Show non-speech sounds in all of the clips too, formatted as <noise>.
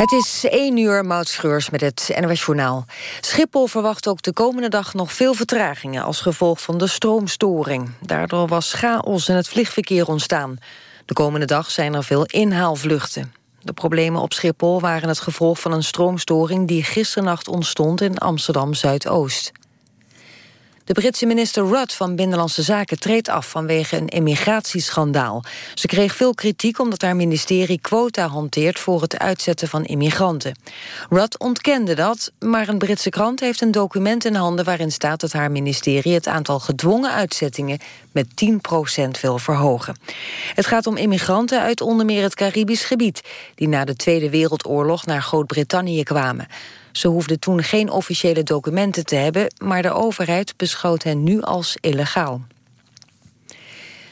Het is 1 uur, Mautschreurs met het NOS Journaal. Schiphol verwacht ook de komende dag nog veel vertragingen... als gevolg van de stroomstoring. Daardoor was chaos in het vliegverkeer ontstaan. De komende dag zijn er veel inhaalvluchten. De problemen op Schiphol waren het gevolg van een stroomstoring... die gisternacht ontstond in Amsterdam-Zuidoost. De Britse minister Rudd van Binnenlandse Zaken treedt af vanwege een immigratieschandaal. Ze kreeg veel kritiek omdat haar ministerie quota hanteert voor het uitzetten van immigranten. Rudd ontkende dat, maar een Britse krant heeft een document in handen waarin staat dat haar ministerie het aantal gedwongen uitzettingen met 10% wil verhogen. Het gaat om immigranten uit onder meer het Caribisch gebied die na de Tweede Wereldoorlog naar Groot-Brittannië kwamen. Ze hoefden toen geen officiële documenten te hebben... maar de overheid beschouwt hen nu als illegaal.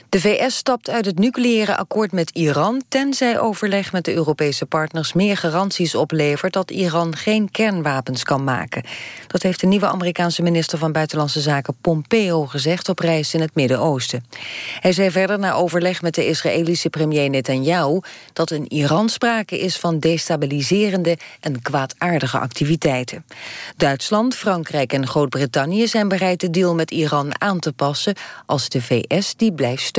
De VS stapt uit het nucleaire akkoord met Iran... tenzij overleg met de Europese partners meer garanties oplevert... dat Iran geen kernwapens kan maken. Dat heeft de nieuwe Amerikaanse minister van Buitenlandse Zaken Pompeo gezegd... op reis in het Midden-Oosten. Hij zei verder na overleg met de Israëlische premier Netanyahu... dat in Iran sprake is van destabiliserende en kwaadaardige activiteiten. Duitsland, Frankrijk en Groot-Brittannië zijn bereid de deal met Iran aan te passen... als de VS die blijft steunen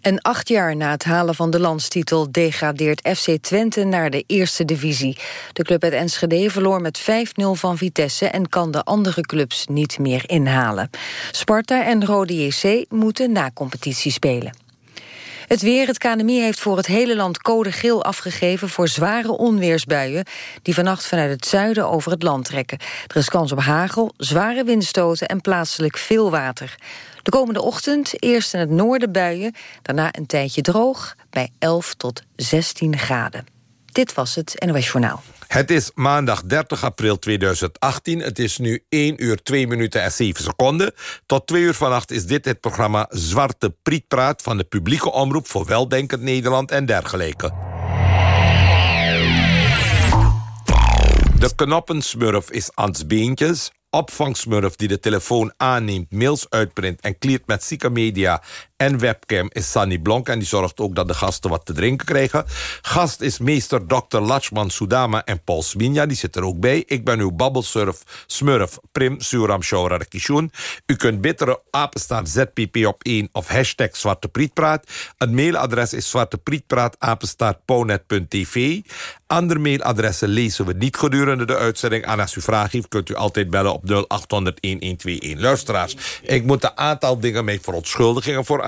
En acht jaar na het halen van de landstitel degradeert FC Twente naar de eerste divisie. De club uit Enschede verloor met 5-0 van Vitesse en kan de andere clubs niet meer inhalen. Sparta en Rode JC moeten na competitie spelen. Het weer, het KNMI heeft voor het hele land code geel afgegeven... voor zware onweersbuien die vannacht vanuit het zuiden over het land trekken. Er is kans op hagel, zware windstoten en plaatselijk veel water. De komende ochtend eerst in het noorden buien, daarna een tijdje droog... bij 11 tot 16 graden. Dit was het NOS Journaal. Het is maandag 30 april 2018. Het is nu 1 uur 2 minuten en 7 seconden. Tot 2 uur vannacht is dit het programma Zwarte Prietpraat... van de publieke omroep voor Weldenkend Nederland en dergelijke. De knoppensmurf is Ans Beentjes opvangsmurf die de telefoon aanneemt, mails uitprint en kleert met zieke media en webcam is Sunny Blonk. En die zorgt ook dat de gasten wat te drinken krijgen. Gast is meester Dr. Lachman Soudama en Paul Sminja. Die zit er ook bij. Ik ben uw babbelsurf, smurf, Prim Suram Kishun. U kunt bittere apenstaan ZPP op 1 of hashtag Zwarte Prietpraat. Het mailadres is zwarteprietpraat Andere mailadressen lezen we niet gedurende de uitzending. En als u vragen heeft, kunt u altijd bellen op 0800-1121. Luisteraars, ik moet een aantal dingen mee verontschuldigingen voor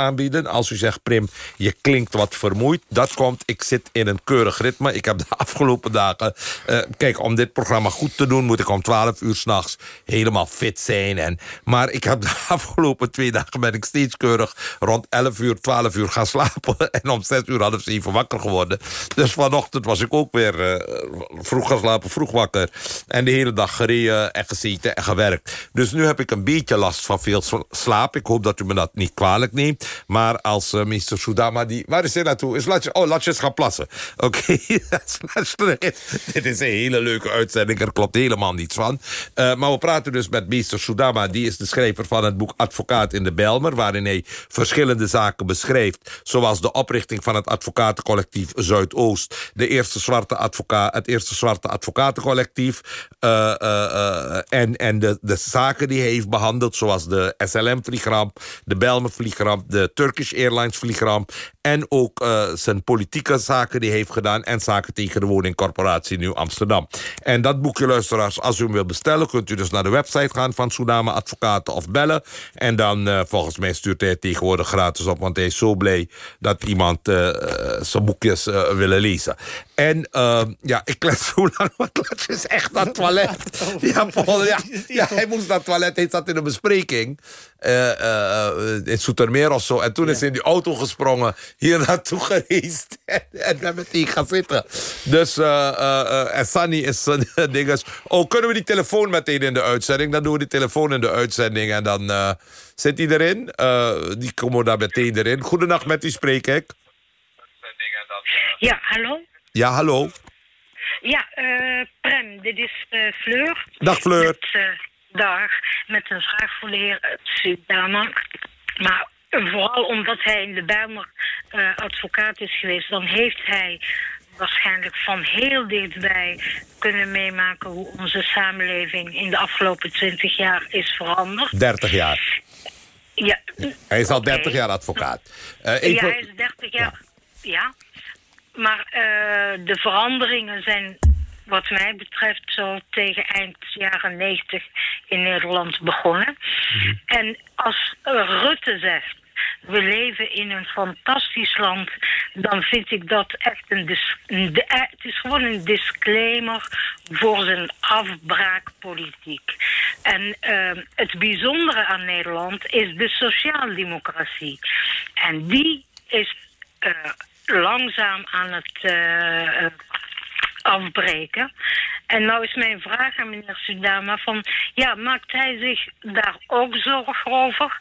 Als u zegt, Prim, je klinkt wat vermoeid. Dat komt, ik zit in een keurig ritme. Ik heb de <laughs> afgelopen dagen... Uh, kijk, om dit programma goed te doen... moet ik om 12 uur s'nachts helemaal fit zijn. En, maar ik heb de <laughs> afgelopen twee dagen... ben ik steeds keurig rond 11 uur, 12 uur gaan slapen. <laughs> En om 6 uur half 7 wakker geworden. Dus vanochtend was ik ook weer uh, vroeg gaan slapen, vroeg wakker. En de hele dag gereden en gezeten en gewerkt. Dus nu heb ik een beetje last van veel slaap. Ik hoop dat u me dat niet kwalijk neemt. Maar als uh, minister Soudama... Die, waar is hij naartoe? Is Latje, oh, Latje is gaan plassen. <laughs> Oké, <laughs> dit is een hele leuke uitzending. Er klopt helemaal niets van. Uh, maar we praten dus met minister Soudama. Die is de schrijver van het boek Advocaat in de Belmer... waarin hij verschillende zaken beschrijft. Zoals de oprichting van het advocatencollectief Zuidoost. De eerste zwarte advocaat, het eerste zwarte advocatencollectief. Uh, en en de, de zaken die hij heeft behandeld... zoals de SLM-vliegramp, de Belmer-vliegramp... de Turkish Airlines-vliegramp... en ook uh, zijn politieke zaken die heeft gedaan... en zaken tegen de woningcorporatie Nieuw Amsterdam. En dat boekje, luisteraars, als u hem wilt bestellen... kunt u dus naar de website gaan van Soename Advocaten of bellen. En dan, uh, volgens mij, stuurt hij het tegenwoordig gratis op... want hij is zo blij dat iemand uh, zijn boekjes willen lezen. En ja, ik let <laughs> zo lang, want het is echt naar het toilet. Ja, Paul, ja, ja, hij moest naar het toilet. Hij zat in een bespreking. Uh, uh, in Soetermeer of zo. En toen is hij in die auto gesprongen. Hier naartoe <laughs> gereisd. en, en ben meteen gaan zitten. Dus, uh, en Sunny is <laughs> een ding. Oh, kunnen we die telefoon meteen in de uitzending? Dan doen we die telefoon in de uitzending. En dan zit hij erin. die komen daar meteen erin. Goedenacht, met u spreek ik. Ja, hallo? Ja, hallo. Ja, uh, Prem, dit is uh, Fleur. Dag Fleur. Met, uh, dag, met een vraag voor de heer Sudama. Maar vooral omdat hij in de Bijlmer advocaat is geweest... dan heeft hij waarschijnlijk van heel dichtbij kunnen meemaken hoe onze samenleving in de afgelopen twintig jaar is veranderd. 30 jaar. Ja, Hij is al oké. 30 jaar advocaat. Eh, Ja, hij is 30 jaar. Ja. Maar eh, de veranderingen zijn, wat mij betreft, zo tegen eind jaren 90 in Nederland begonnen. Mhm. En als Rutte zegt. We leven in een fantastisch land. Dan vind ik dat echt een. de- eh, het is gewoon een disclaimer voor zijn afbraakpolitiek. En eh, het bijzondere aan Nederland is de sociaaldemocratie. En die is eh, langzaam aan het eh, eh, afbreken. En nou is mijn vraag aan meneer Sudama van... ja, maakt hij zich daar ook zorgen over?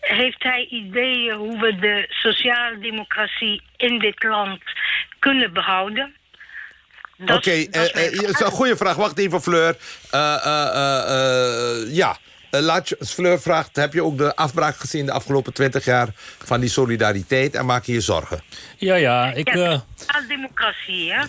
Heeft hij ideeën hoe we de sociaaldemocratie in dit land kunnen behouden? Oké, Dat eh, is een goede vraag. Wacht even, Fleur. Ja, laat je, Fleur vraagt... heb je ook de afbraak gezien de afgelopen 20 jaar... van die solidariteit en maak je je zorgen? Ja, ja, ik, Ja, eh, sociaaldemocratie, hè?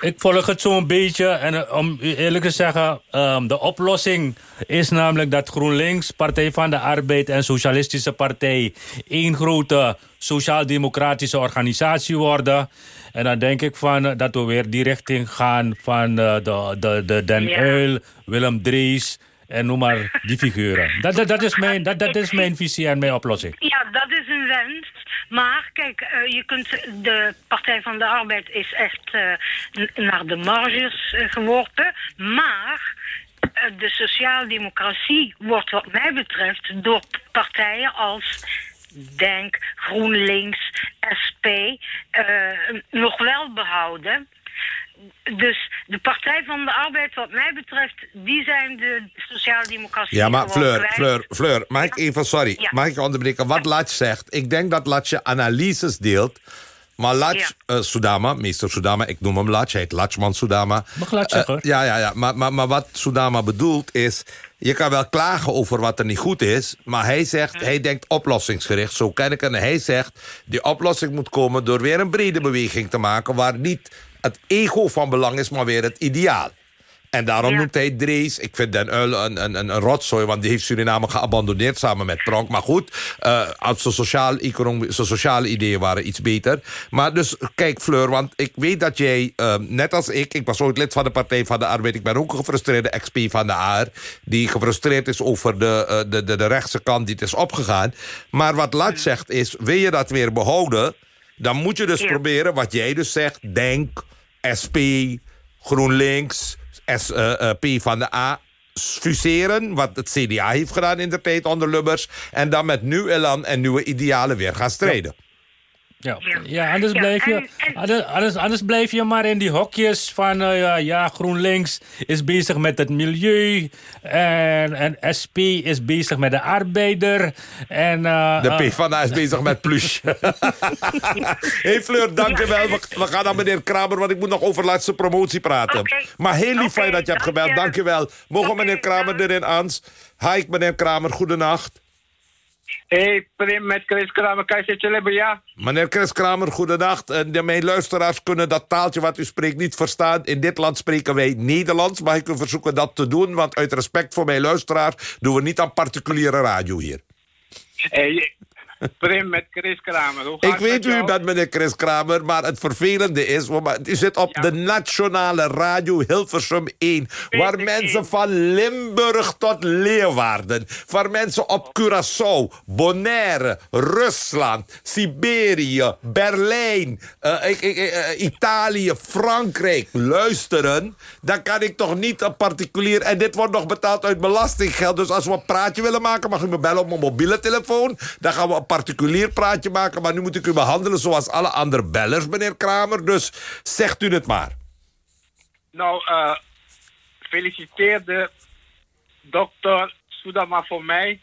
ik volg het zo'n beetje. En eh, om u eerlijk te zeggen, ehm, de oplossing is namelijk dat GroenLinks, Partij van de Arbeid en Socialistische Partij één grote sociaal-democratische organisatie worden. En dan denk ik van, eh, dat we weer die richting gaan van eh, de, de, de Den Ja. Uyl, Willem Dries en noem maar die figuren. Dat, dat, dat, is mijn, dat, dat is mijn visie en mijn oplossing. Ja, dat is een wens. Maar kijk, eh, je kunt, de Partij van de Arbeid is echt eh, naar de marges eh, geworpen. Maar eh, de sociaaldemocratie wordt wat mij betreft door partijen als Denk, GroenLinks, SP eh, nog wel behouden. Dus de Partij van de Arbeid, wat mij betreft, die zijn de sociaaldemocratie. Ja, maar Fleur, kwijt. Fleur, Fleur, mag ik even, sorry, Ja. mag ik je onderbreken? Wat Latch zegt, ik denk dat Latch analyses deelt... Maar Latch, Ja. eh, Sudama, meester Sudama, ik noem hem Latch, hij heet Latchman Sudama. Mag Latch Eh, zeggen, hoor. ja, ja, ja, maar, maar, maar wat Sudama bedoelt is... je kan wel klagen over wat er niet goed is... maar hij zegt, hij denkt oplossingsgericht, zo ken ik hem. En hij zegt, die oplossing moet komen door weer een brede beweging te maken... waar niet het ego van belang is, maar weer het ideaal. En daarom Ja. noemt hij Drees. Ik vind Den Uyl een, een, een, rotzooi, want die heeft Suriname geabandonneerd samen met Pronk. Maar goed, eh, als zijn sociaal, sociale ideeën waren iets beter. Maar dus, kijk Fleur, want ik weet dat jij, eh, net als ik... ik was ooit lid van de Partij van de Arbeid. Ik ben ook een gefrustreerde XP van de AR... die gefrustreerd is over de, eh, de, de, de rechtse kant die het is opgegaan. Maar wat Lat zegt is, wil je dat weer behouden... dan moet je dus Ja. proberen, wat jij dus zegt... Denk, SP, GroenLinks, S, eh, eh, P van de A fuseren, wat het CDA heeft gedaan in de tijd onder Lubbers... en dan met nieuw elan en nieuwe idealen weer gaan strijden. Ja. ja anders, Ja, blijf je, en- anders, anders, je maar in die hokjes van... eh, ja, ja, GroenLinks is bezig met het milieu... en, en SP is bezig met de arbeider... en, eh, De eh, P van de A is bezig met plus. <laughs> hey Fleur, dankjewel. We, we gaan naar meneer Kramer, want ik moet nog over laatste promotie praten. Maar heel lief van je Oké, dat je hebt dank gebeld. je. Dankjewel. Mogen meneer Kramer erin aan? Hi, meneer Kramer, goedenacht. Hey, Prim met Chris Kramer, kan je ja? Meneer Chris Kramer, goedenacht. En de, mijn luisteraars kunnen dat taaltje wat u spreekt niet verstaan. In dit land spreken wij Nederlands. Mag ik u verzoeken dat te doen? Want uit respect voor mijn luisteraars... doen we niet aan particuliere radio hier. Hey, Prim met Chris Kramer, hoe gaat Ik weet u bent meneer Chris Kramer, maar het vervelende is... u zit op Ja. de nationale radio Hilversum 1... waar mensen van Limburg tot Leeuwarden... waar mensen op Curaçao, Bonaire, Rusland... Siberië, Berlijn, eh, ik- ik- eh, Italië, Frankrijk luisteren... dan kan ik toch niet een particulier... en dit wordt nog betaald uit belastinggeld... dus als we een praatje willen maken... mag u me bellen op mijn mobiele telefoon... dan gaan we particulier praatje maken... maar nu moet ik u behandelen zoals alle andere bellers, meneer Kramer. Dus zegt u het maar. Nou, eh feliciteer de dokter Soedama voor mij.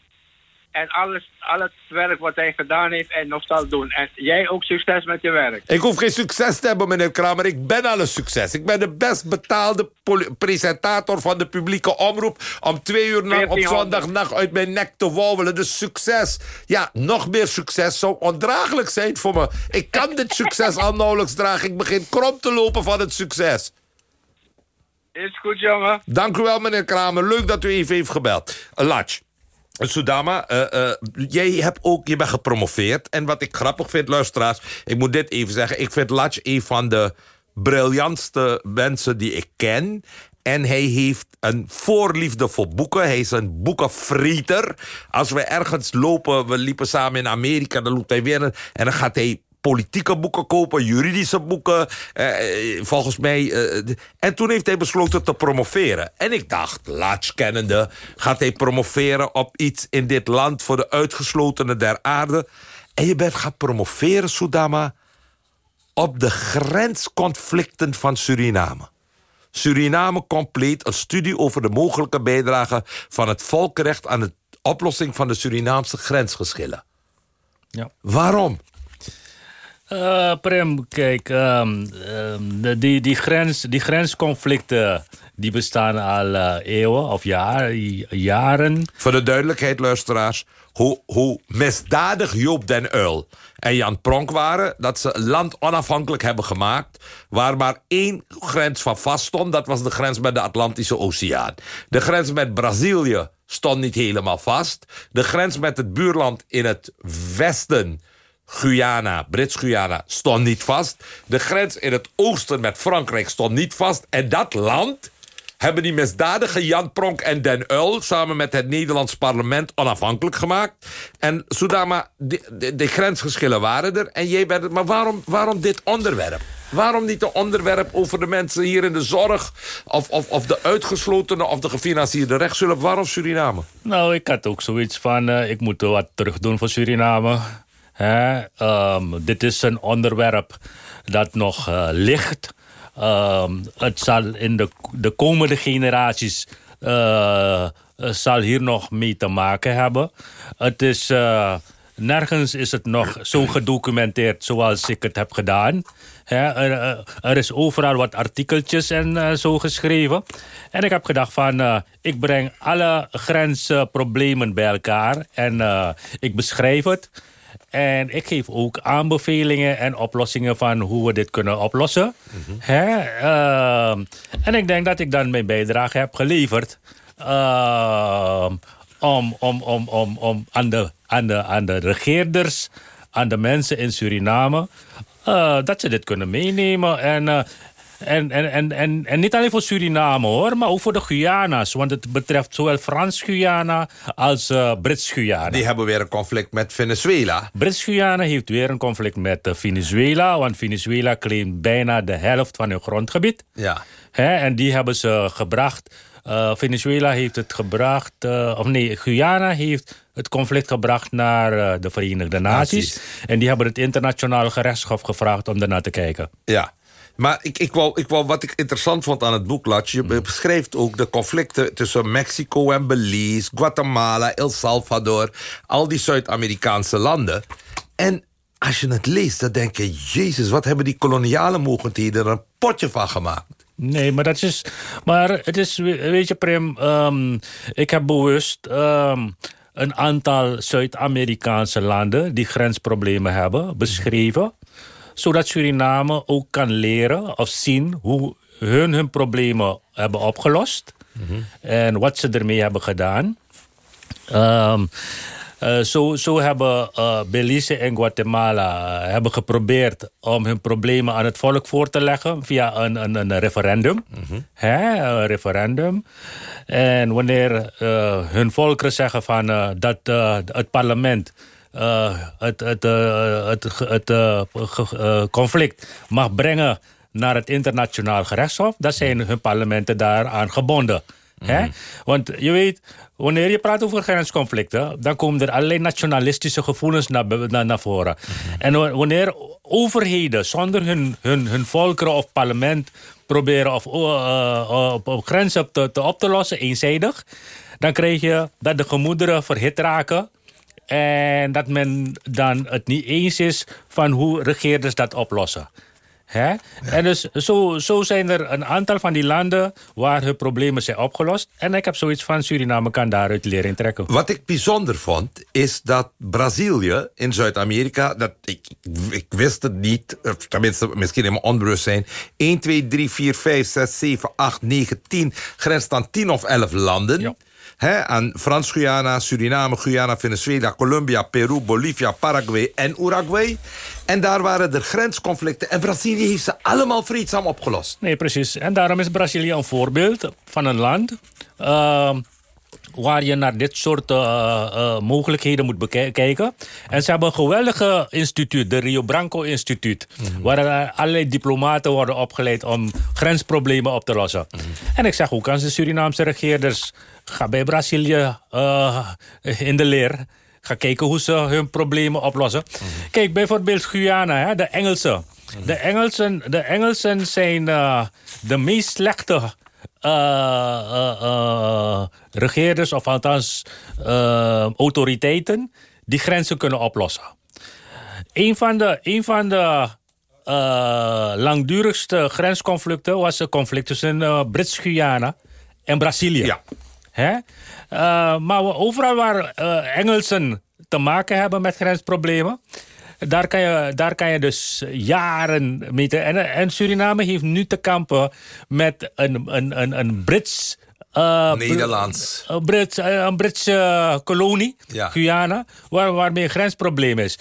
En alles, al het werk wat hij gedaan heeft en nog zal doen. En jij ook succes met je werk. Ik hoef geen succes te hebben, meneer Kramer. Ik ben al een succes. Ik ben de best betaalde presentator van de publieke omroep... om twee uur op zondagnacht uit mijn nek te wauwelen. Dus succes. Ja, nog meer succes zou ondraaglijk zijn voor me. Ik kan dit succes al nauwelijks dragen. Ik begin krom te lopen van het succes. Is goed, jongen. Dank u wel, meneer Kramer. Leuk dat u even heeft gebeld. Latch. Sudama, uh, jij hebt ook, je bent gepromoveerd. En wat ik grappig vind, luisteraars... ik moet dit even zeggen. Ik vind Latch een van de briljantste mensen die ik ken. En hij heeft een voorliefde voor boeken. Hij is een boekenfrieter. Als we ergens lopen, we liepen samen in Amerika... dan loopt hij weer en dan gaat hij politieke boeken kopen, juridische boeken. Eh, eh, volgens mij. Eh, en toen heeft hij besloten te promoveren. En ik dacht, Latch kennende, gaat hij promoveren op iets in dit land voor de uitgeslotenen der aarde. En je bent gaan promoveren, Sudama, op de grensconflicten van Suriname. Suriname compleet, een studie over de mogelijke bijdrage van het volkenrecht aan de oplossing van de Surinaamse grensgeschillen. Ja. Waarom? Uh, Prem, kijk, um, de, die, die, grens, die grensconflicten die bestaan al uh, eeuwen of jaren. Voor de duidelijkheid, luisteraars, hoe, hoe misdadig Joop den Uil en Jan Pronk waren... dat ze land onafhankelijk hebben gemaakt... waar maar één grens van vast stond. Dat was de grens met de Atlantische Oceaan. De grens met Brazilië stond niet helemaal vast. De grens met het buurland in het westen Guyana, Brits-Guyana, stond niet vast. De grens in het oosten met Frankrijk stond niet vast. En dat land hebben die misdadige Jan Pronk en Den Uil... samen met het Nederlands parlement onafhankelijk gemaakt. En Soudama, de, grensgeschillen waren er. En jij bent het. Maar waarom, waarom dit onderwerp? Waarom niet een onderwerp over de mensen hier in de zorg... of, of, of de uitgeslotenen of de gefinancierde rechtshulp? Waarom Suriname? Nou, ik had ook zoiets van... Uh, ik moet wat terug doen voor Suriname... Um, dit is een onderwerp dat nog uh, ligt. Um, het zal in de, de komende generaties uh, zal hier nog mee te maken hebben. Het is, nergens is het nog zo gedocumenteerd zoals ik het heb gedaan. er, er, is overal wat artikeltjes en zo geschreven. En ik heb gedacht van, ik breng alle grensproblemen bij elkaar en ik beschrijf het. En ik geef ook aanbevelingen en oplossingen van hoe we dit kunnen oplossen. Ehm, en ik denk dat ik dan mijn bijdrage heb geleverd. Ehm, om, om, om, om, om aan, de, aan, de, aan de regeerders, aan de mensen in Suriname... Uh, dat ze dit kunnen meenemen. En uh, en, en, en, en, en niet alleen voor Suriname hoor, maar ook voor de Guyana's. Want het betreft zowel Frans-Guyana als uh, Brits-Guyana. Die hebben weer een conflict met Venezuela. Brits-Guyana heeft weer een conflict met uh, Venezuela. Want Venezuela claimt bijna de helft van hun grondgebied. Ja. Hè, en die hebben ze gebracht. Uh, Venezuela heeft het gebracht, of nee, Guyana heeft het conflict gebracht naar de Verenigde Naties. En die hebben het internationale gerechtshof gevraagd om daarnaar te kijken. Ja. Maar ik, ik, wou, ik wou, wat ik interessant vond aan het boek, Latch... je hmm. beschrijft ook de conflicten tussen Mexico en Belize... Guatemala, El Salvador, al die Zuid-Amerikaanse landen. En als je het leest, dan denk je... Jezus, wat hebben die koloniale mogendheden er een potje van gemaakt? Nee, maar dat is. Maar het is, weet je, Prim, um, ik heb bewust um, een aantal Zuid-Amerikaanse landen die grensproblemen hebben beschreven zodat Suriname ook kan leren of zien hoe hun hun problemen hebben opgelost. En wat ze ermee hebben gedaan. Um, uh, zo, zo hebben uh, Belize en Guatemala uh, hebben geprobeerd om hun problemen aan het volk voor te leggen via een, een, een referendum. Hè, referendum. En wanneer hun volkeren zeggen van, dat het parlement het, het, uh, het, het uh, conflict mag brengen naar het internationaal gerechtshof... dan zijn hun parlementen daaraan gebonden. -hmm. Want je weet, wanneer je praat over grensconflicten... dan komen er allerlei nationalistische gevoelens naar, naar, naar voren. Mm -hmm. En wanneer overheden zonder hun, hun, hun volkeren of parlement... proberen of, op, op grenzen te, te op te lossen, eenzijdig... dan krijg je dat de gemoederen verhit raken En dat men dan het niet eens is van hoe regeerders dat oplossen. Hè? En dus zo, zo zijn er een aantal van die landen waar hun problemen zijn opgelost. En ik heb zoiets van Suriname kan daaruit lering trekken. Wat ik bijzonder vond, is dat Brazilië in Zuid-Amerika... dat ik, ik wist het niet, of tenminste misschien in mijn onbewustzijn... 1, 2, 3, 4, 5, 6, 7, 8, 9, 10... grenst aan 10 of 11 landen... Ja. Aan Frans-Guyana, Suriname, Guyana, Venezuela, Colombia, Peru, Bolivia, Paraguay en Uruguay. En daar waren er grensconflicten. En Brazilië heeft ze allemaal vreedzaam opgelost. Nee, precies. En daarom is Brazilië een voorbeeld van een land... Uh, waar je naar dit soort uh, uh, mogelijkheden moet bekijken. En ze hebben een geweldige instituut, de Rio Branco Instituut... Mm -hmm. waar allerlei diplomaten worden opgeleid om grensproblemen op te lossen. Mm -hmm. En ik zeg, hoe kan de Surinaamse regeerders... ga bij Brazilië uh, in de leer... Ga kijken hoe ze hun problemen oplossen. Mm -hmm. Kijk, bijvoorbeeld Guyana, hè, de Engelsen. De Engelsen, de Engelsen zijn de meest slechte regeerders, of althans autoriteiten, die grenzen kunnen oplossen. Een van de, een van de langdurigste grensconflicten was het conflict tussen Brits-Guyana en Brazilië. Ja. Hè? maar overal waar Engelsen te maken hebben met grensproblemen, daar kan, je, daar kan je dus jaren mee... Te, en, en Suriname heeft nu te kampen met een, een, een, een Brits... Uh, Nederlands. Een, Brits, een Britse kolonie, ja. Guyana, waar, waarmee een grensprobleem is.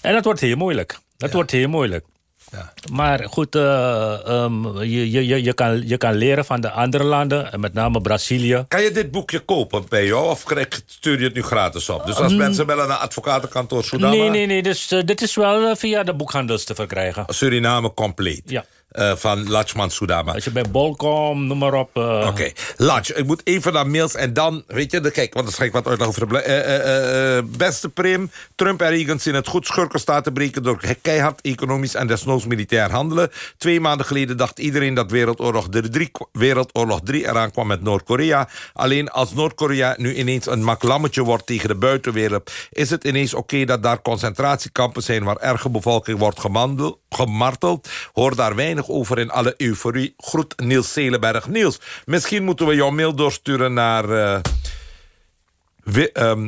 En dat wordt heel moeilijk. Dat ja. wordt heel moeilijk. Ja. Maar goed, uh, um, je, je, je, kan, je kan leren van de andere landen, en met name Brazilië. Kan je dit boekje kopen bij jou of stuur je het nu gratis op? Dus als um, mensen bellen naar advocatenkantoor Soudama... Nee, nee, nee. Dus, uh, dit is wel uh, via de boekhandels te verkrijgen. Suriname compleet? Ja. Uh, van Lachman Soudama. Als je bij Bolcom, noem maar op. Uh... Oké. Okay. Lach, ik moet even naar mails en dan, weet je, de, kijk, want dan ga ik wat uitleggen over de uh, beste Prim. Trump en Reagan zien het goed schurken staat te breken door keihard economisch en desnoods militair handelen. Twee maanden geleden dacht iedereen dat Wereldoorlog 3, Wereldoorlog 3 eraan kwam met Noord-Korea. Alleen als Noord-Korea nu ineens een maklammetje wordt tegen de buitenwereld, is het ineens oké okay dat daar concentratiekampen zijn waar erge bevolking wordt gemarteld. Hoor daar weinig over in alle euforie. Groet Niels Zelenberg. Niels, misschien moeten we jouw mail doorsturen naar... Um,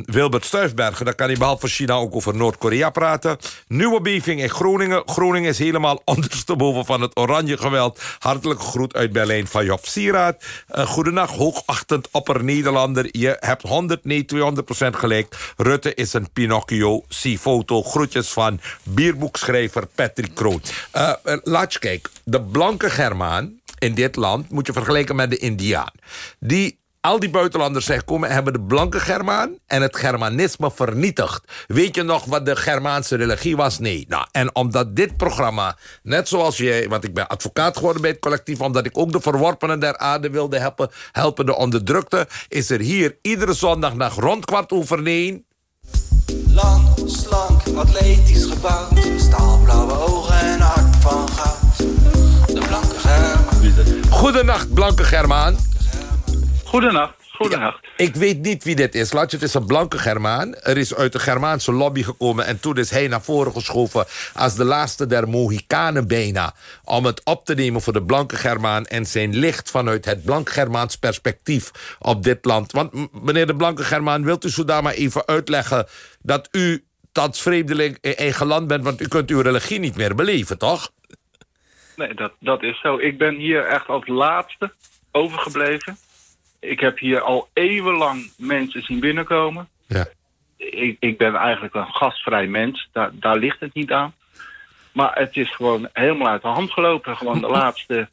Wilbert Stuifbergen. Dan kan hij behalve China ook over Noord-Korea praten. Nieuwe beving in Groningen. Groningen is helemaal <laughs> ondersteboven van het oranje geweld. Hartelijke groet uit Berlijn van Job Sieraad. Uh, goedenacht, hoogachtend opper-Nederlander. Je hebt 100, nee 200 procent gelijk. Rutte is een Pinocchio. Zie foto. Groetjes van bierboekschrijver Patrick Kroon. Uh, laat je kijken. De blanke Germaan in dit land moet je vergelijken met de Indiaan. Die al die buitenlanders zijn gekomen... hebben de blanke Germaan en het Germanisme vernietigd. Weet je nog wat de Germaanse religie was? Nee. Nou, en omdat dit programma, net zoals jij... want ik ben advocaat geworden bij het collectief... omdat ik ook de verworpenen der aarde wilde helpen... helpen de onderdrukte... is er hier iedere zondagnacht rond kwart over negen... Lang, slank, atletisch gebouwd... staalblauwe ogen en hart van goud. De blanke Germaan. Goedenacht, blanke Germaan. Goedenacht. Goedenacht. Ja, ik weet niet wie dit is. Laat je, het is een blanke Germaan. Er is uit de Germaanse lobby gekomen... en toen is hij naar voren geschoven... als de laatste der Mohikanen bijna... om het op te nemen voor de blanke Germaan... en zijn licht vanuit het blank-Germaans perspectief op dit land. Want meneer de blanke Germaan, wilt u zo daar maar even uitleggen... dat u dat vreemdeling in eigen land bent... want u kunt uw religie niet meer beleven, toch? Nee, dat, dat is zo. Ik ben hier echt als laatste overgebleven ik heb hier al eeuwenlang mensen zien binnenkomen. Ja. Ik, ik ben eigenlijk een gastvrij mens. Daar, daar ligt het niet aan. Maar het is gewoon helemaal uit de hand gelopen. Gewoon de <laughs> laatste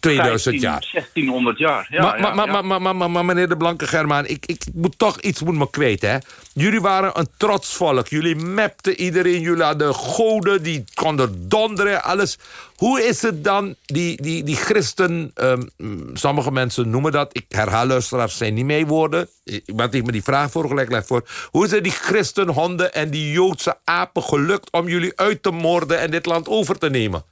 2000 jaar. 1600 jaar. Ja, maar, ja, maar, ja. Maar, maar, maar, meneer de Blanke Germaan, ik, ik moet toch iets moet me kweten. Hè? Jullie waren een trots volk. Jullie mapten iedereen. Jullie hadden goden, die konden donderen, alles. Hoe is het dan, die, die, die christen... Um, sommige mensen noemen dat, ik herhaal luisteraars, zijn niet mee woorden. Iemand heeft me die vraag voorgelegd voor. Hoe is het die christenhonden en die Joodse apen gelukt... om jullie uit te moorden en dit land over te nemen?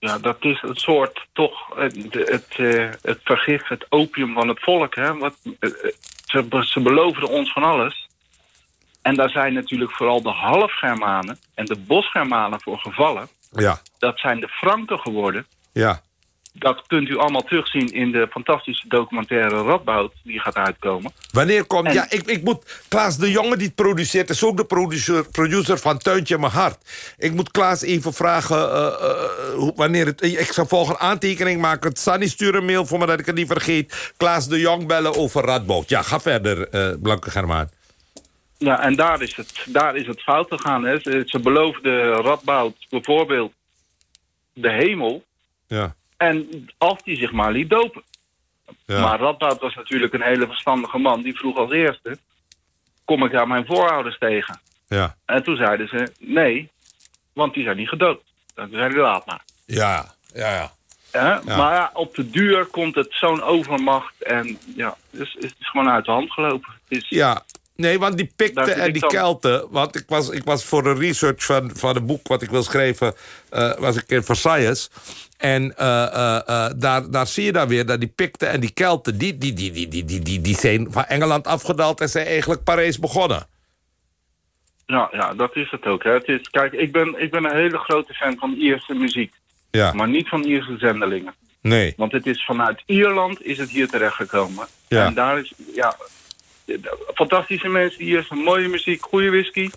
Ja, dat is een soort toch het, het, het vergif, het opium van het volk. Hè? Wat, ze, ze beloofden ons van alles. En daar zijn natuurlijk vooral de half-Germanen en de bos-Germanen voor gevallen. Ja, Dat zijn de Franken geworden. ja. Dat kunt u allemaal terugzien in de fantastische documentaire Radboud... die gaat uitkomen. Wanneer komt... En- Ja, ik, ik moet... Klaas de Jonge die het produceert... is ook de producer, producer van Tuintje in mijn hart. Ik moet Klaas even vragen... eh, eh, wanneer het... Ik zal volgende aantekening maken. Sanny stuur een mail voor me dat ik het niet vergeet. Klaas de Jong bellen over Radboud. Ja, ga verder, eh, Blanke Germaan. Ja, en daar is het, daar is het fout gegaan. Hè. Ze, ze beloofden Radboud bijvoorbeeld de hemel... Ja, En als die zich maar liet dopen. ja. Maar Radboud was natuurlijk een hele verstandige man. Die vroeg als eerste, kom ik daar mijn voorouders tegen? ja. En toen zeiden ze, nee, want die zijn niet gedoopt. En toen zeiden ze, laat maar. Ja, ja, ja. Ja. Maar ja, op de duur komt het zo'n overmacht. En ja, dus het is gewoon uit de hand gelopen. Het is, Ja, nee, want die zit en die. Kelten... want ik was, ik was voor de research van, van het boek wat ik wil schrijven... eh, was ik in Versailles. En eh, eh, daar, daar zie je dan weer dat die Pikten en die Kelten... die, die, die, die, die, die, die, die zijn van Engeland afgedaald... en zijn eigenlijk Parijs begonnen. ja, ja, dat is het ook. Hè. Het is, kijk, ik ben, ik ben een hele grote fan van Ierse muziek. Ja, Maar niet van Ierse zendelingen. nee. Want het is vanuit Ierland is het hier terechtgekomen. Ja. En daar is, ja, fantastische mensen hier, mooie muziek, goede whisky.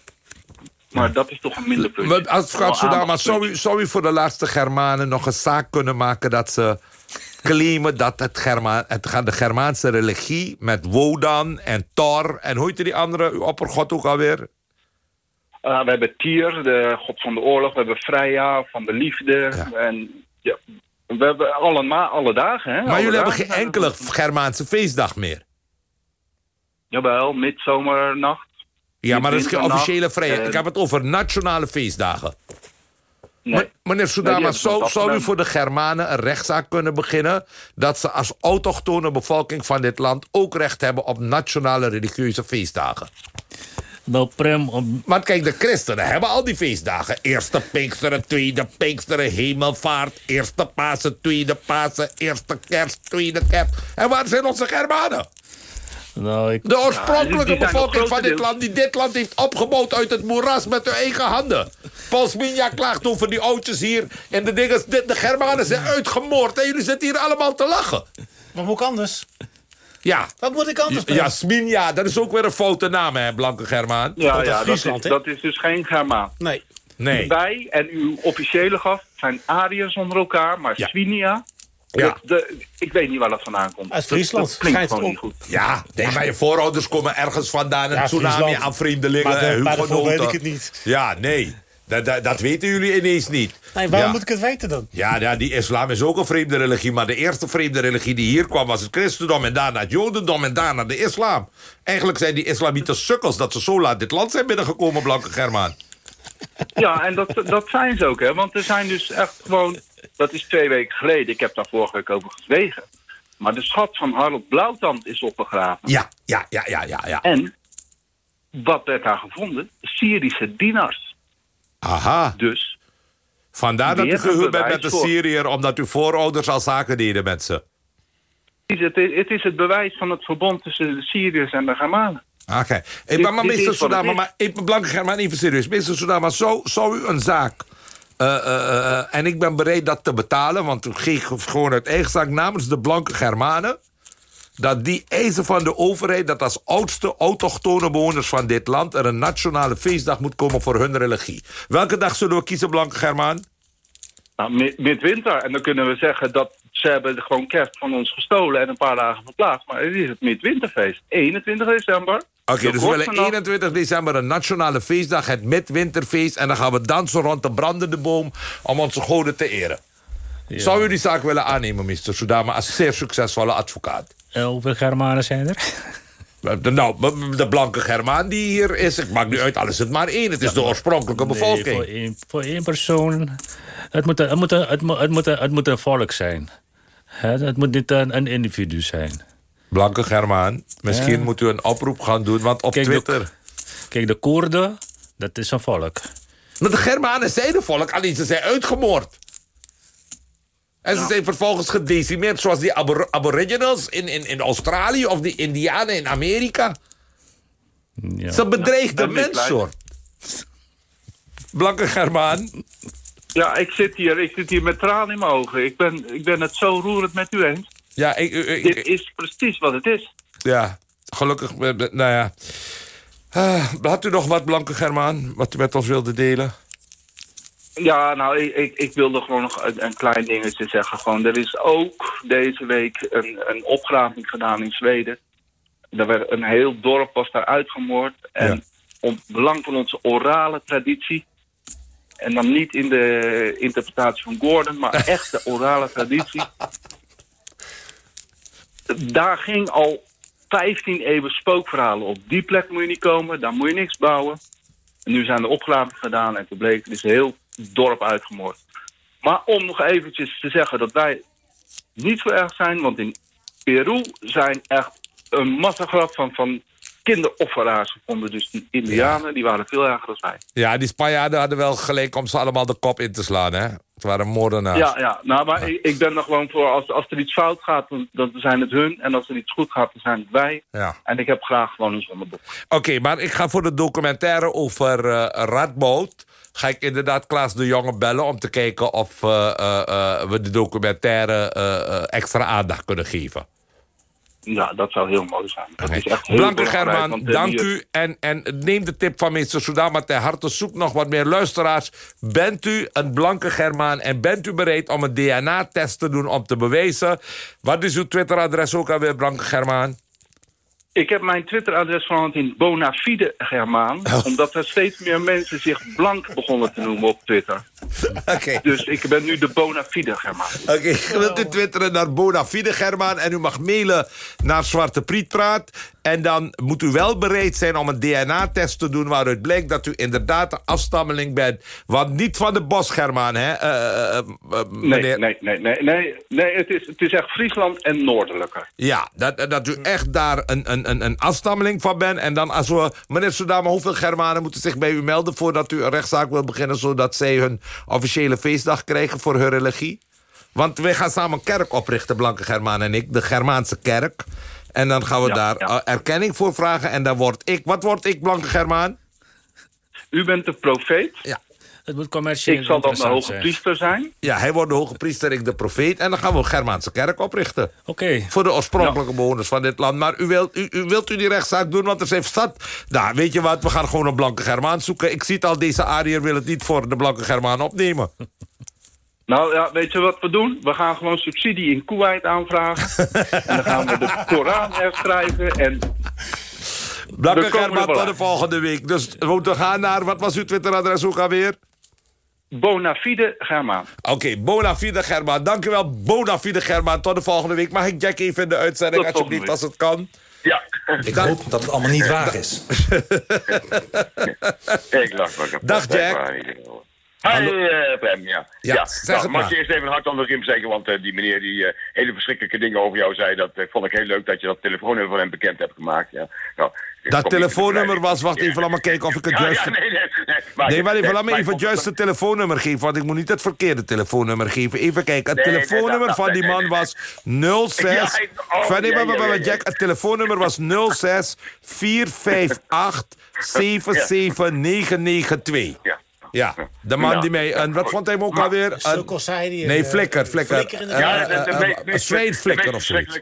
Maar dat is toch een minder punt. Maar zou u, zou u voor de laatste Germanen nog een zaak kunnen maken... dat ze claimen dat het Germa, het, de Germaanse religie... met Wodan en Thor en hoe heette die andere, uw oppergod ook alweer? Ah, we hebben Tyr, de god van de oorlog. We hebben Freya, van de liefde. En ja, we hebben alle, ma alle dagen. Hè? Maar Alle jullie hebben geen enkele er- Germaanse feestdag meer. Jawel, midzomernacht. Ja, maar dat is geen officiële vrijheid. eh, Ik heb het over nationale feestdagen. Nee. Maar- Meneer Nee, Soudama, zou, zou u voor de Germanen een rechtszaak kunnen beginnen... dat ze als autochtone bevolking van dit land... ook recht hebben op nationale religieuze feestdagen? Nou, Prem, om- Want kijk, de christenen hebben al die feestdagen. Eerste Pinksteren, tweede Pinksteren, hemelvaart... eerste Pasen, tweede Pasen, eerste kerst, tweede kerst. En waar zijn onze Germanen? Nou, ik, De oorspronkelijke bevolking van dit land... die dit land heeft opgebouwd uit het moeras met hun eigen handen. Paul Sminja klaagt over die oudjes hier. En de dingen, de, de Germanen zijn uitgemoord. En jullie zitten hier allemaal te lachen. Maar hoe kan dus? Ja, Wat moet ik anders doen? ja Sminja, dat is ook weer een foute naam, hè, Blanke Germaan. Ja, uit ja dat, is, hè? dat is dus geen Germaan. Nee. Nee. Wij en uw officiële gast zijn Ariërs onder elkaar, maar Ja. Swinia... Ja. de, ik weet niet waar dat vandaan komt. Uit Friesland. Dat, dat klinkt gewoon niet goed. Ja, nee, maar je voorouders komen ergens vandaan. Een Ja, tsunami Friesland. aan vreemdelingen Maar de- en maar daarvoor weet ik het niet. Ja, nee. Dat, dat, dat weten jullie ineens niet. Nee, waarom ja. moet ik het weten dan? Ja, ja, die islam is ook een vreemde religie. Maar de eerste vreemde religie die hier kwam was het christendom... en daarna het jodendom en daarna de islam. Eigenlijk zijn die islamieten sukkels... dat ze zo laat dit land zijn binnengekomen, Blanke Germaan. Ja, en dat, dat zijn ze ook, hè. Want er zijn dus echt gewoon... Dat is twee weken geleden. Ik heb daar vorige week over gezwegen. Maar de schat van Harold Blauwtand is opgegraven. Ja, ja, ja, ja, ja, ja. En wat werd daar gevonden? Syrische dienaars. Aha. Dus Vandaar dat u gehuwd bent met de. Syriër... omdat uw voorouders al zaken deden met ze. is het, het is het bewijs van het verbond tussen de Syriërs en de Germanen. Oké. Hey, Dit- maar, maar meester het maar ik, Blanke Germaan, even serieus. Meester Soudama, zou, zou u een zaak... eh, eh, eh, en ik ben bereid dat te betalen... want u geeft gewoon uit eigen zaak namens de Blanke Germanen... dat die eisen van de overheid... dat als oudste autochtone bewoners van dit land... er een nationale feestdag moet komen voor hun religie. Welke dag zullen we kiezen, Blanke Germaan? Nou, mi- midwinter. En dan kunnen we zeggen dat ze hebben gewoon kerst van ons gestolen en een paar dagen verplaatst. Maar het is het midwinterfeest. 21 december. Oké, dus we willen kortste nacht. 21 december een nationale feestdag... het midwinterfeest... en dan gaan we dansen rond de brandende boom... om onze goden te eren. Zou u die zaak willen aannemen, Mr. Soudama... als zeer succesvolle advocaat? eh, hoeveel Germanen zijn er? De, nou, de blanke Germaan die hier is... ik maak nu uit, alles is het maar één. Het is de oorspronkelijke bevolking. Nee, voor, één, voor één persoon. Het moet, een- het, moet, een- het, moet, het, moet, een- het moet een volk zijn. Het moet niet een, een individu zijn. Blanke Germaan, misschien Ja. moet u een oproep gaan doen... want op Kijk, de- Twitter... Kijk, de Koerden, dat is een volk. Maar de Germanen zijn een volk, alleen ze zijn uitgemoord. En ze zijn vervolgens gedecimeerd, zoals die abor- aboriginals in, in, in Australië... of die Indianen in Amerika. Ja. Ze ik blij. menssoort. Blanke Germaan. Ja, ik zit hier, ik zit hier met tranen in mijn ogen. Ik ben, ik ben het zo roerend met u eens. Ja, ik, ik- Dit is precies wat het is. ja, gelukkig. Nou ja. Ah, had u nog wat, Blanke Germaan, wat u met ons wilde delen? Ja, nou, ik, ik, ik wilde gewoon nog een, een klein dingetje zeggen. Gewoon, er is ook deze week een, een opgraving gedaan in Zweden. Er werd een heel dorp was daar uitgemoord. En Ja. om belang van onze orale traditie. En dan niet in de interpretatie van Gordon, maar <laughs> echt de orale traditie. Daar ging al 15 eeuwen spookverhalen op. Die plek moet je niet komen, daar moet je niks bouwen. En nu zijn er opgravingen gedaan en toen bleek een heel dorp uitgemoord. Maar om nog eventjes te zeggen dat wij niet zo erg zijn, want in Peru zijn echt een massagraf van, van kinderofferaars gevonden. Dus die indianen, die waren veel erger dan wij. Ja, die Spanjaarden hadden wel gelijk om ze allemaal de kop in te slaan, hè? Het waren moordenaars. Ja, ja. Nou, maar ik, ik ben er gewoon voor, als, als er iets fout gaat, dan, dan zijn het hun. En als er iets goed gaat, dan zijn het wij. Ja. En ik heb graag gewoon een zonnebok. Oké, maar ik ga voor de documentaire over Radboud... ga ik inderdaad Klaas de Jonge bellen om te kijken... of eh, eh, we de documentaire extra aandacht kunnen geven. Ja, dat zou heel mooi zijn. Dat Oké. is echt heel Blanke want, eh, dank u. En, en neem de tip van meester Soudaan maar ter harte. Zoek nog wat meer luisteraars. Bent u een blanke Germaan en bent u bereid om een DNA-test te doen om te bewijzen? Wat is uw Twitter-adres ook alweer, blanke Germaan? Ik heb mijn Twitter-adres veranderd in Bonafide Germaan. Oh. Omdat er steeds meer mensen zich blank begonnen te noemen op Twitter. <laughs> Oké. Dus ik ben nu de Bonafide Germaan. Oké, wilt u twitteren naar Bonafide Germaan... en u mag mailen naar Zwarte Prietpraat. En dan moet u wel bereid zijn om een DNA-test te doen... waaruit blijkt dat u inderdaad een afstammeling bent. Want niet van de Bos Germaan, hè? eh, eh, eh, Nee, meneer- nee, nee, nee, nee. nee het, is, het is echt Friesland en noordelijker. Ja, dat, dat u echt daar een, een, een, een afstammeling van bent. En dan als we... Meneer Soudama, hoeveel Germanen moeten zich bij u melden... voordat u een rechtszaak wil beginnen... zodat zij hun officiële feestdag krijgen voor hun religie? Want wij gaan samen een kerk oprichten, Blanke Germaan en ik. De Germaanse kerk. En dan gaan we Ja, daar ja. eh, erkenning voor vragen. En dan word ik... Wat word ik, Blanke Germaan? U bent de profeet. Ja. Het moet commercieel Ik zal dan de hoge zijn. priester zijn. Ja, hij wordt de hoge priester, ik de profeet. En dan gaan we een Germaanse kerk oprichten. Oké. Voor de oorspronkelijke bewoners van dit land. Maar u wilt, u, u wilt u die rechtszaak doen, want er zijn stad. Nou, weet je wat, we gaan gewoon een blanke Germaan zoeken. Ik zie het al, deze Ariër wil het niet voor de blanke Germaan opnemen. <laughs> Nou ja, weet je wat we doen? We gaan gewoon subsidie in Kuwait aanvragen. <laughs> en dan gaan we de Koran herschrijven. En er wel tot de volgende week. Dus we moeten gaan naar, wat was uw Twitteradres ook alweer? Bonafide Germaan. Oké, Bonafide Germaan. Dankjewel, Bonafide Germaan. Tot de volgende week. Mag ik Jack even in de uitzending, Tot alsjeblieft, als het kan? Ja. Ik hoop dat het allemaal niet waar is. <laughs> Ik lach wel kapot. Dag, Jack. Geval. Hi, eh, Prem, ja. Ja, zeg nou, mag je eerst even een hart onder de riem zeggen, want eh, die meneer die eh, hele verschrikkelijke dingen over jou zei, dat vond ik heel leuk dat je dat telefoonnummer van hem bekend hebt gemaakt. Ja. Nou, Dat telefoonnummer te was, wacht even, laat maar kijken of ik het juiste... ja, nee, nee, nee. Maar, Nee, maar even, laat me even het juiste telefoonnummer geven... want ik moet niet het verkeerde telefoonnummer geven. Even kijken, het telefoonnummer van die man was 06... Ja, ik- oh, Van- nee, maar- Jack, ja. het telefoonnummer was 06 458 77992. Ja. Ja, de man Ja. die mij... En wat vond hij hem ook Maar- alweer? Een-. Nee, eh, flikker, flikker. Ja, een zweetflikker of zoiets.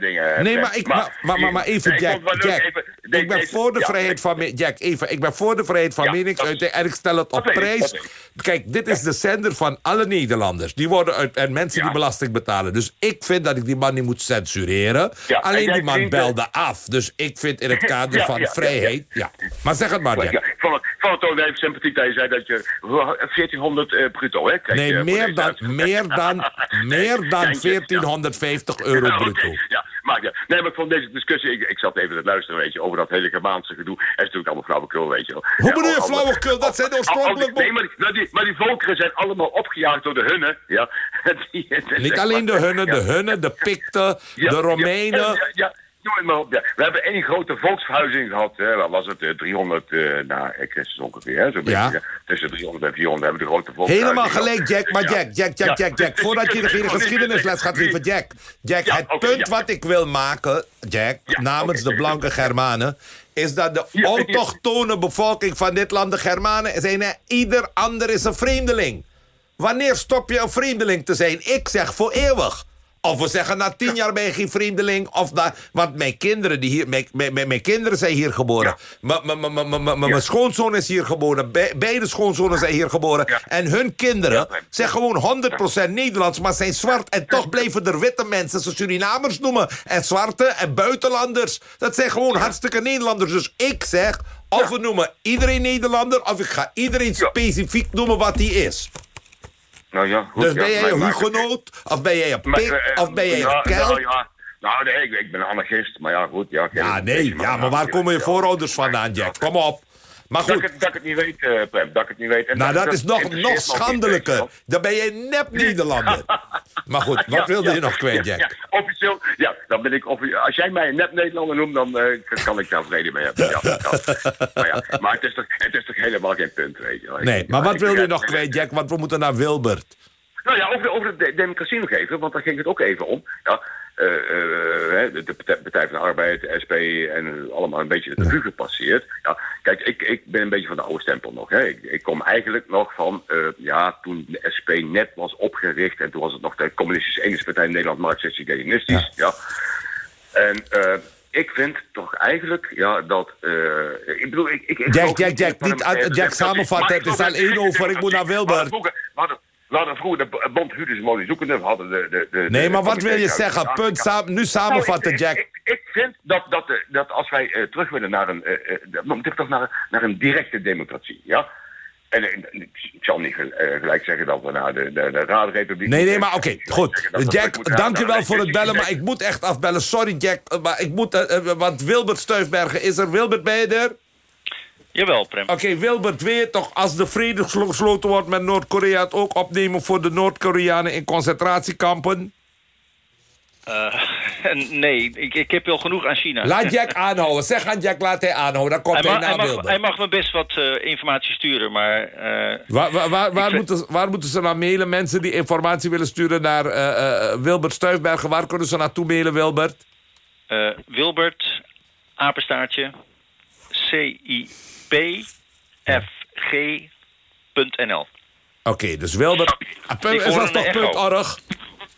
dingen. Nee, maar, ik, maar, maar, maar, even, Jack. Jack ik ben voor de vrijheid van... Jack, even. Ik ben voor de vrijheid van meningsuiting... en ik stel het op prijs. Kijk, dit is de zender van alle Nederlanders. Die worden uit, en mensen die belasting betalen. Dus ik vind dat ik die man niet moet censureren. Alleen die man belde af. Dus ik vind in het <laughs> kader van vrijheid... Ja, Maar zeg het maar, Ja, Jack. Ik vond het, dat je zei dat je 1400 eh, bruto, hè? krijg Nee, voor meer <laughs> dan, meer dan, meer dan Geintje, ja. 1450 euro Ja, oké, bruto. Ja. Nee, maar ik vond deze discussie, ik, ik zat even te luisteren, weet je, over dat hele Germaanse gedoe. En is natuurlijk allemaal flauwekul, weet je wel. Hoe bedoel je flauwekul? Dat zijn de al- al- oorspronkelijke- Nee, maar die, maar, die, maar die volkeren zijn allemaal opgejaagd door de hunnen, ja. <laughs> Die- Niet alleen de Hunnen, de Hunnen, de Pikten, de Romeinen. Op. Ja. We hebben één grote volksverhuizing gehad. Hè. Wat was het? eh, 300 eh, na Christus ongeveer. Hè. Zo Ja. beetje. Tussen 300 en 400 hebben we de grote volksverhuizing Helemaal gelijk, Jack. Maar Ja. Jack, Jack, Jack, Ja. Jack, Jack. Voordat je de <laughs> geschiedenisles gaat geven, Jack. Jack, Ja, het punt wat ik wil maken, Jack, Ja, namens de blanke Germanen... is dat de autochtone bevolking van dit land, de Germanen, zijn er, ieder ander is een vreemdeling. Wanneer stop je een vreemdeling te zijn? Ik zeg voor eeuwig. Of we zeggen na tien jaar ben je geen vreemdeling. Of na, want mijn kinderen, die hier, mijn, mijn, mijn kinderen zijn hier geboren. Mijn schoonzoon is hier geboren. beide schoonzonen zijn hier geboren. En hun kinderen zijn gewoon 100% Nederlands, maar zijn zwart. En toch blijven er witte mensen ze Surinamers noemen. En zwarte en buitenlanders. Dat zijn gewoon hartstikke Nederlanders. Dus ik zeg, of we noemen iedereen Nederlander... of ik ga iedereen specifiek noemen wat hij is. Nou ja, goed, dus ben jij een hugenoot? Of ben jij een pik? Eh, of ben jij een kelp? Nou, ja. nou nee, ik, ik, ben een anarchist, maar ja, goed. Ja, ja nee, ja, maar waar komen je voorouders vandaan, Jack? Kom op. Maar goed. Dat ik, het, dat ik het niet weet, uh, Prem, dat ik het niet weet. En nou, dat, is nog, nog schandelijker. Dan ben je nep Nederlander. <laughs> maar goed, wat wilde je nog kwijt, Jack? Ja, officieel, ja, dan ben ik, als jij mij een nep Nederlander noemt, dan uh, kan ik daar vrede mee hebben. Ja, maar, ja, maar het, is toch, het is toch helemaal geen punt, weet je Nee, maar wat wilde je nog kwijt, Jack? Want we moeten naar Wilbert. Nou ja, over de, over de democratie nog even, want daar ging het ook even om. Ja, uh, uh, de Partij van de Arbeid, de SP en allemaal een beetje de revue gepasseerd. Ja, kijk, ik, ik ben een beetje van de oude stempel nog. Hè. Ik, ik kom eigenlijk nog van, uh, ja, toen de SP net was opgericht... en toen was het nog de Communistische Partij in Nederland, Marxistisch-Leninistisch. Ja. ja. En ik vind toch eigenlijk, ja, dat... ik bedoel, ik... ik, ik Jack, Jack, Jack, niet Jack samenvatten. Het is al één over, ik moet naar Wilbert. We hadden vroeger de Bond Huurders Zoekende. We hadden de, de, de, nee, maar wat wil je zeggen? Punt, samen, nu samenvatten, nou, Jack. Ik, ik, vind dat, dat, dat als wij uh, terug willen naar een, uh, toch naar, naar een directe democratie, ja? En ik zal niet gelijk zeggen dat we naar de, de, de Raadrepubliek... Nee, nee, maar oké, okay, goed. Jack, dank wel voor het bellen, maar ik moet echt afbellen. Sorry, Jack, maar ik moet... want Wilbert Stuifbergen is er. Wilbert, ben je er? Jawel, Prem. Oké, okay, Wilbert, weet toch, als de vrede gesloten wordt met Noord-Korea... het ook opnemen voor de Noord-Koreanen in concentratiekampen? <laughs> Uh, nee, ik, ik heb wel genoeg aan China. Laat <laughs> Jack aanhouden. Zeg aan Jack, laat hij aanhouden. Dan komt hij, hij, hij, mag, hij mag me best wat uh, informatie sturen, maar... Uh, waar, waar, waar, waar moeten, waar moeten ze naar mailen? Mensen die informatie willen sturen naar Wilbert Stuifbergen. Waar kunnen ze naartoe mailen, Wilbert? Wilbert, apenstaartje, CI pfg.nl. Oké, dus. Is dat toch punt org?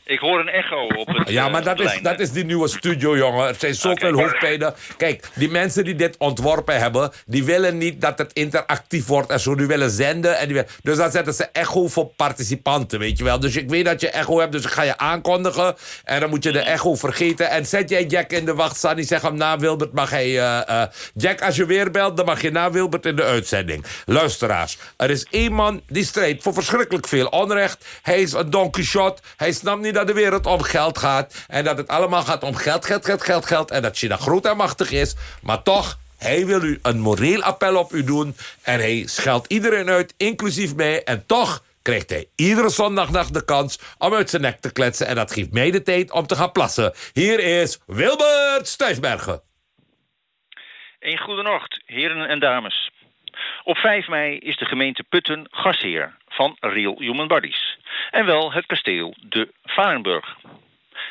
Ik hoor een echo op het Ja, maar dat, is, dat is die nieuwe studio, jongen. Er zijn zoveel okay. hoofdpijnen. Kijk, die mensen die dit ontworpen hebben... die willen niet dat het interactief wordt en zo. Die willen zenden. En die willen, dus dan zetten ze echo voor participanten, weet je wel. Dus ik weet dat je echo hebt, dus ik ga je aankondigen. En dan moet je de echo vergeten. En zet jij Jack in de wacht staan. Die zegt hem na Wilbert mag hij... Uh, uh, Jack, als je weer belt, dan mag je na Wilbert in de uitzending. Luisteraars, er is één man die strijdt voor verschrikkelijk veel onrecht. Hij is een Don Quixote. Hij snapt niet dat de wereld om geld gaat. En dat het allemaal gaat om geld, geld, geld, geld, geld. En dat China groot en machtig is. Maar toch, hij wil u een moreel appel op u doen. En hij scheldt iedereen uit, inclusief mij. En toch krijgt hij iedere zondagnacht de kans om uit zijn nek te kletsen. En dat geeft mij de tijd om te gaan plassen. Hier is Wilbert Stijfbergen. Een goede nacht, heren en dames. Op 5 mei is de gemeente Putten gastheer van Real Human Bodies. En wel het kasteel de Varenburg.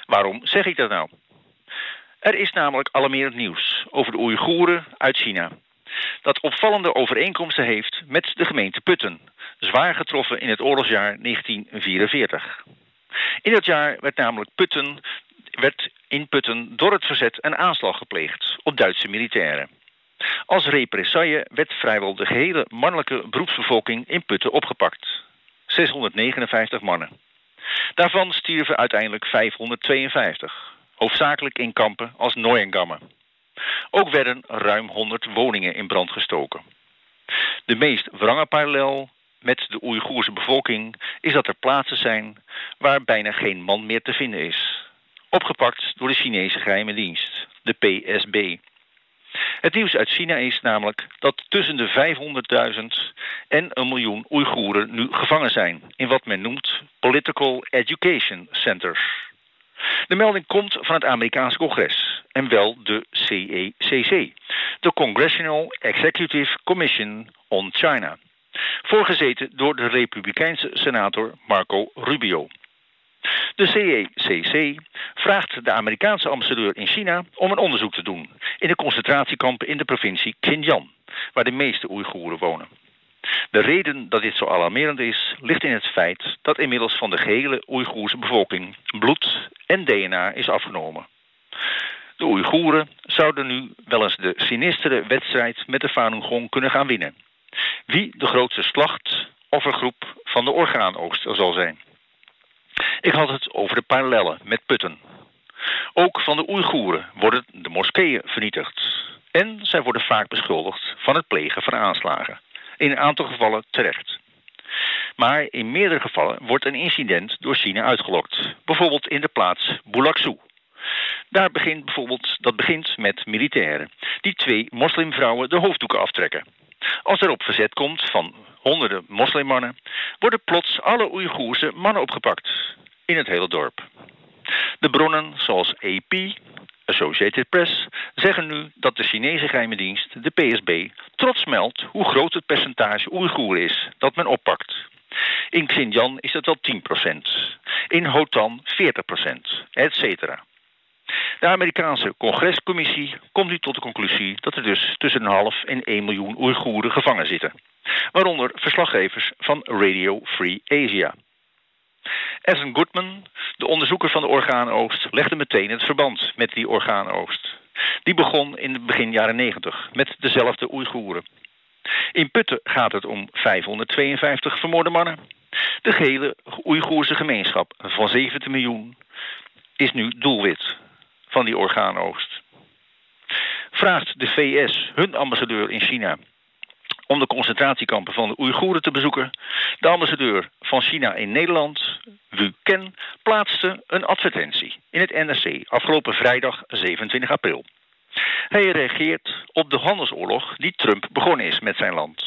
Waarom zeg ik dat nou? Er is namelijk alarmerend nieuws over de Oeigoeren uit China. Dat opvallende overeenkomsten heeft met de gemeente Putten. Zwaar getroffen in het oorlogsjaar 1944. In dat jaar werd namelijk Putten, werd in Putten door het verzet een aanslag gepleegd op Duitse militairen. Als represaille werd vrijwel de gehele mannelijke beroepsbevolking in Putten opgepakt. 659 mannen. Daarvan stierven uiteindelijk 552, hoofdzakelijk in kampen als Neuengamme. Ook werden ruim 100 woningen in brand gestoken. De meest wrange parallel met de Oeigoerse bevolking is dat er plaatsen zijn waar bijna geen man meer te vinden is. Opgepakt door de Chinese geheime dienst, de PSB. Het nieuws uit China is namelijk dat tussen de 500.000 en een miljoen Oeigoeren nu gevangen zijn in wat men noemt Political Education Centers. De melding komt van het Amerikaanse congres en wel de CECC, de Congressional Executive Commission on China, voorgezeten door de Republikeinse senator Marco Rubio. De CECC vraagt de Amerikaanse ambassadeur in China om een onderzoek te doen in de concentratiekampen in de provincie Xinjiang, waar de meeste Oeigoeren wonen. De reden dat dit zo alarmerend is, ligt in het feit dat inmiddels van de gehele Oeigoerse bevolking bloed en DNA is afgenomen. De Oeigoeren zouden nu wel eens de sinistere wedstrijd met de Falun Gong kunnen gaan winnen. Wie de grootste slachtoffergroep van de orgaanoogst zal zijn. Ik had het over de parallellen met putten. Ook van de Oeigoeren worden de moskeeën vernietigd. En zij worden vaak beschuldigd van het plegen van aanslagen. In een aantal gevallen terecht. Maar in meerdere gevallen wordt een incident door China uitgelokt. Bijvoorbeeld in de plaats Bulaksu. Daar begint bijvoorbeeld, dat begint met militairen die twee moslimvrouwen de hoofddoeken aftrekken. Als er op verzet komt van honderden moslimmannen, worden plots alle Oeigoerse mannen opgepakt in het hele dorp. De bronnen zoals AP, Associated Press, zeggen nu dat de Chinese geheime dienst, de PSB, trots meldt hoe groot het percentage Oeigoeren is dat men oppakt. In Xinjiang is dat wel 10%, in Hotan 40%, etc. De Amerikaanse congrescommissie komt nu tot de conclusie dat er dus tussen een half en 1 miljoen Oeigoeren gevangen zitten. Waaronder verslaggevers van Radio Free Asia. Evan Goodman, de onderzoeker van de orgaanoogst, legde meteen het verband met die orgaanoogst. Die begon in de begin jaren 90 met dezelfde Oeigoeren. In Putten gaat het om 552 vermoorde mannen. De gehele Oeigoerse gemeenschap van 17 miljoen is nu doelwit van die orgaanoogst. Vraagt de VS hun ambassadeur in China om de concentratiekampen van de Oeigoeren te bezoeken. De ambassadeur van China in Nederland, Wu Ken, plaatste een advertentie in het NRC afgelopen vrijdag 27 april. Hij reageert op de handelsoorlog die Trump begonnen is met zijn land.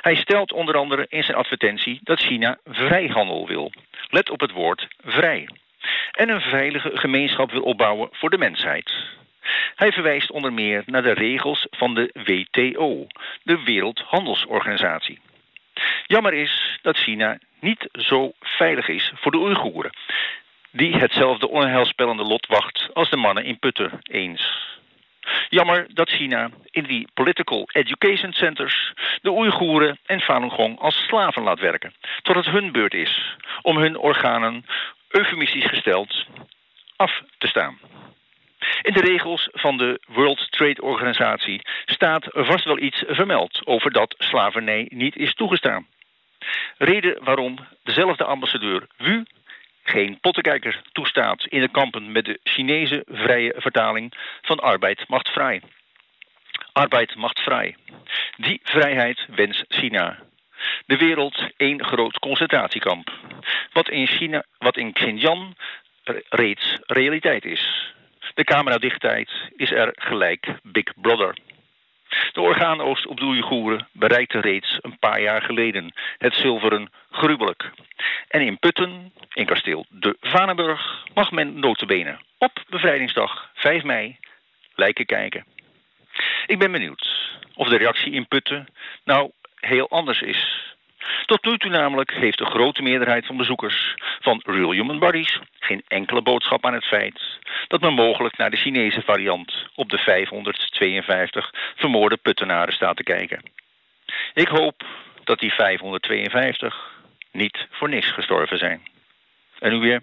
Hij stelt onder andere in zijn advertentie dat China vrijhandel wil. Let op het woord vrij. En een veilige gemeenschap wil opbouwen voor de mensheid. Hij verwijst onder meer naar de regels van de WTO, de Wereldhandelsorganisatie. Jammer is dat China niet zo veilig is voor de Oeigoeren, die hetzelfde onheilspellende lot wacht als de mannen in Putten eens. Jammer dat China in die political education centers de Oeigoeren en Falun Gong als slaven laat werken, tot het hun beurt is om hun organen, eufemistisch gesteld, af te staan. In de regels van de World Trade Organisatie staat vast wel iets vermeld over dat slavernij niet is toegestaan. Reden waarom dezelfde ambassadeur Wu geen pottenkijker toestaat in de kampen met de Chinese vrije vertaling van arbeid macht vrij. Arbeid macht vrij. Die vrijheid wenst China. De wereld één groot concentratiekamp. Wat in, China, wat in Xinjiang reeds realiteit is. De cameradichtheid is er gelijk Big Brother. De orgaanoogst op de Oeigoeren bereikte reeds een paar jaar geleden het zilveren gruwelijk. En in Putten, in kasteel De Vanenburg, mag men notabene op bevrijdingsdag 5 mei lijken kijken. Ik ben benieuwd of de reactie in Putten nou heel anders is tot nu toe namelijk heeft de grote meerderheid van bezoekers van Real Human Bodies geen enkele boodschap aan het feit dat men mogelijk naar de Chinese variant op de 552 vermoorde puttenaren staat te kijken. Ik hoop dat die 552 niet voor niks gestorven zijn. En nu weer,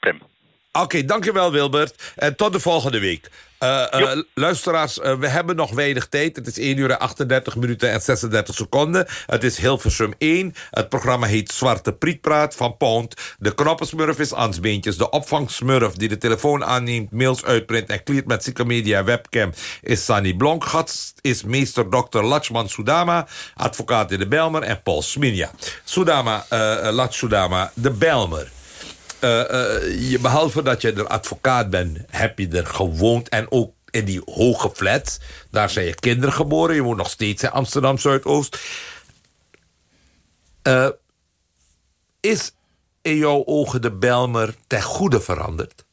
Prem. Oké, dankjewel Wilbert. En tot de volgende week. Uh, luisteraars, uh, we hebben nog weinig tijd. Het is 1 uur 38 minuten en 36 seconden. Het is Hilversum 1. Het programma heet Zwarte Prietpraat van Pound. De knoppensmurf is Ansbeentjes. De opvangsmurf die de telefoon aanneemt, mails uitprint... en kleert met Zika Media webcam is Sunny Blonk. Gast is meester Dr. Lachman Soudama, advocaat in de Belmer... en Paul Sminja. Soudama, uh, Lach Soudama, de Belmer. Uh, je, behalve dat je er advocaat bent, heb je er gewoond. En ook in die hoge flat. Daar zijn je kinderen geboren. Je woont nog steeds in Amsterdam Zuidoost. Uh, is in jouw ogen de Belmer ten goede veranderd?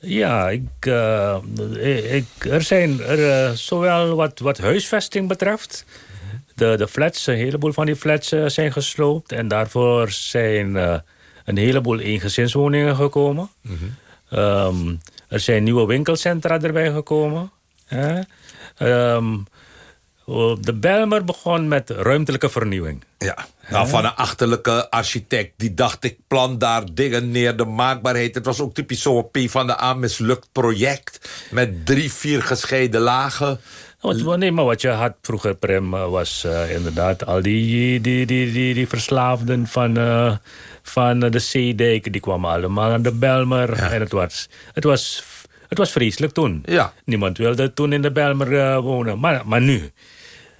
Ja, ik, ik, er zijn er, zowel wat, wat huisvesting betreft. De, de flats, een heleboel van die flats zijn gesloopt. En daarvoor zijn een heleboel eengezinswoningen gekomen. Ehm, er zijn nieuwe winkelcentra erbij gekomen. Hè. Ehm, de Belmer begon met ruimtelijke vernieuwing. Ja, nou, van een achterlijke architect. Die dacht, ik plan daar dingen neer, de maakbaarheid. Het was ook typisch zo'n P van de A mislukt project. Met drie, vier gescheiden lagen. Wat, nee, maar wat je had vroeger, Prem, was eh, inderdaad al die, die, die, die, die verslaafden van, eh, van de Zeedijk. Die kwamen allemaal aan de Belmer. En het was, het, was, het was vreselijk toen. Ja. Niemand wilde toen in de Belmer eh, wonen. Maar, maar nu,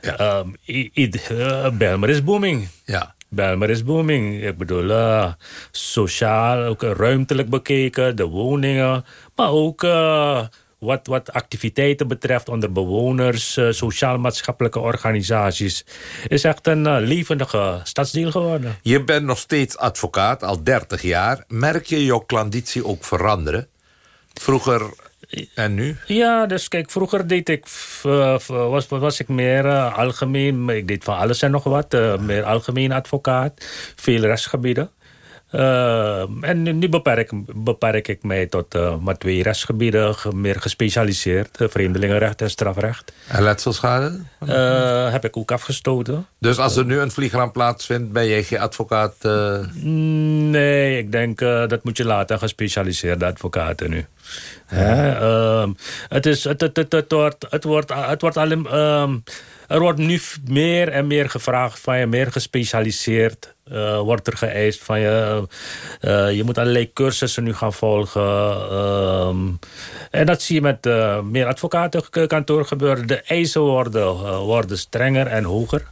ehm, i- i- eh, Belmer is booming. Ja. Belmer is booming. Ik bedoel, sociaal, ook ruimtelijk bekeken, de woningen. Maar ook wat, wat activiteiten betreft onder bewoners, eh, sociaal-maatschappelijke organisaties. Is echt een eh, levendige stadsdeel geworden. Je bent nog steeds advocaat, al 30 jaar. Merk je jouw klanditie ook veranderen? Vroeger en nu? Ja, dus kijk, vroeger deed ik, was, was ik meer eh, algemeen, ik deed van alles en nog wat, meer algemeen advocaat, veel rechtsgebieden. Eh, en nu, beperk, beperk ik mij tot eh, maar twee rechtsgebieden, ge- meer gespecialiseerd, eh, vreemdelingenrecht en strafrecht. En letselschade? Heb ik ook afgestoten. Dus als er nu een vliegramp plaatsvindt, ben jij geen advocaat? eh, Nee, ik denk dat moet je laten gespecialiseerde advocaten nu. Ehm, het, is, het, het, het, het wordt, het wordt, het wordt al, ehm, er wordt nu meer en meer gevraagd van je, meer gespecialiseerd eh, wordt er geëist van je. eh, je moet allerlei cursussen nu gaan volgen. ehm, en dat zie je met eh, meer advocatenkantoor gebeuren. De eisen worden, eh, worden strenger en hoger.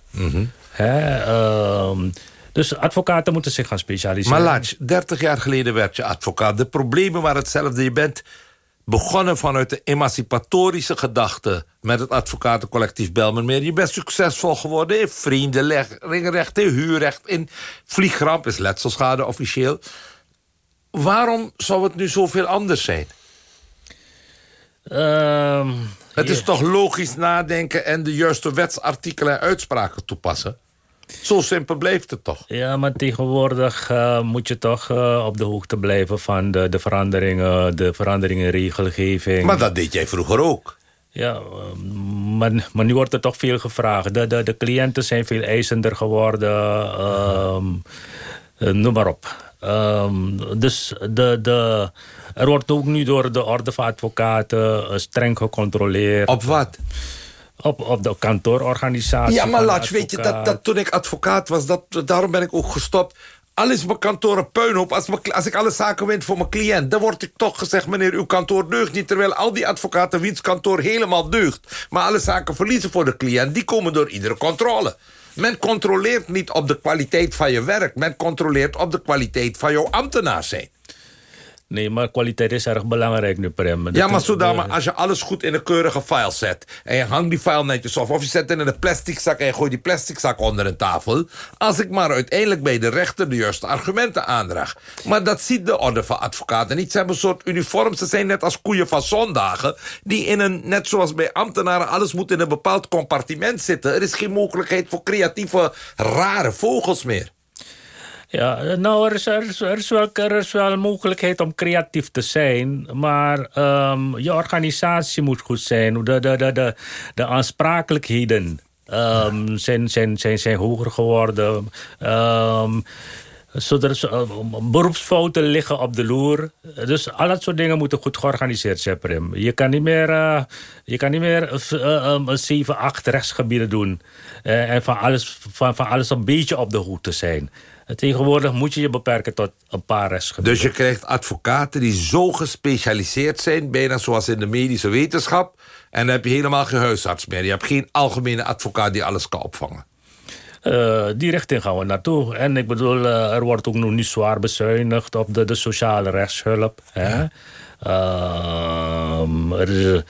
Hè, ehm, dus advocaten moeten zich gaan specialiseren. Maar Lach, 30 jaar geleden werd je advocaat. De problemen waren hetzelfde. Je bent begonnen vanuit de emancipatorische gedachte... met het advocatencollectief Belmermeer. Je bent succesvol geworden in vriendenrecht, in huurrecht... in vliegramp is letselschade officieel. Waarom zou het nu zoveel anders zijn? Ehm, Het is toch logisch nadenken en de juiste wetsartikelen en uitspraken toepassen? Zo simpel blijft het toch? Ja, maar tegenwoordig eh, moet je toch eh, op de hoogte blijven van de, de veranderingen, de veranderingen in regelgeving. Maar dat deed jij vroeger ook. Ja, eh, maar, maar nu wordt er toch veel gevraagd. De, de, de cliënten zijn veel eisender geworden. ehm, eh, noem maar op. Ehm, dus de, de, er wordt ook nu door de Orde van Advocaten streng gecontroleerd. Op wat? Op, op de kantoororganisatie. Ja, maar Lats, weet je, dat, dat, toen ik advocaat was, dat, daarom ben ik ook gestopt. Al is mijn kantoor een puinhoop. Als, mijn- als ik alle zaken win voor mijn cliënt... dan wordt ik toch gezegd, meneer, uw kantoor deugt niet. Terwijl al die advocaten wiens kantoor helemaal deugt. Maar alle zaken verliezen voor de cliënt. Die komen door iedere controle. Men controleert niet op de kwaliteit van je werk. Men controleert op de kwaliteit van jouw ambtenaar zijn. Nee, maar kwaliteit is erg belangrijk nu, Prem. Dat Ja, maar zodat maar als je alles goed in een keurige file zet... en je hangt die file netjes op... of je zet het in een plastic zak en je gooit die plastic zak onder een tafel... als ik maar uiteindelijk bij de rechter de juiste argumenten aandraag. Maar dat ziet de orde van advocaten niet. Ze hebben een soort uniform. Ze zijn net als koeien van zondagen... die in een, net zoals bij ambtenaren... alles moet in een bepaald compartiment zitten. Er is geen mogelijkheid voor creatieve, rare vogels meer. Ja, nou, er is, er, is, wel, er wel mogelijkheid om creatief te zijn. Maar ehm, je organisatie moet goed zijn. De, de, de, de, de aansprakelijkheden ehm, zijn, zijn, zijn, zijn hoger geworden. Ehm zodat eh, beroepsfouten liggen op de loer. Dus al dat soort dingen moeten goed georganiseerd zijn, Prim. Je kan niet meer, eh, je kan niet meer eh, een 7, 8 rechtsgebieden doen. Eh, en van alles, van, van alles een beetje op de hoogte zijn. Tegenwoordig moet je je beperken tot een paar rechtsgebieden. Dus je krijgt advocaten die zo gespecialiseerd zijn... bijna zoals in de medische wetenschap... en dan heb je helemaal geen huisarts meer. Je hebt geen algemene advocaat die alles kan opvangen. Eh, die richting gaan we naartoe. En ik bedoel, eh, er wordt ook nog niet zwaar bezuinigd op de, de sociale rechtshulp. Hè? Ehm, er is, de-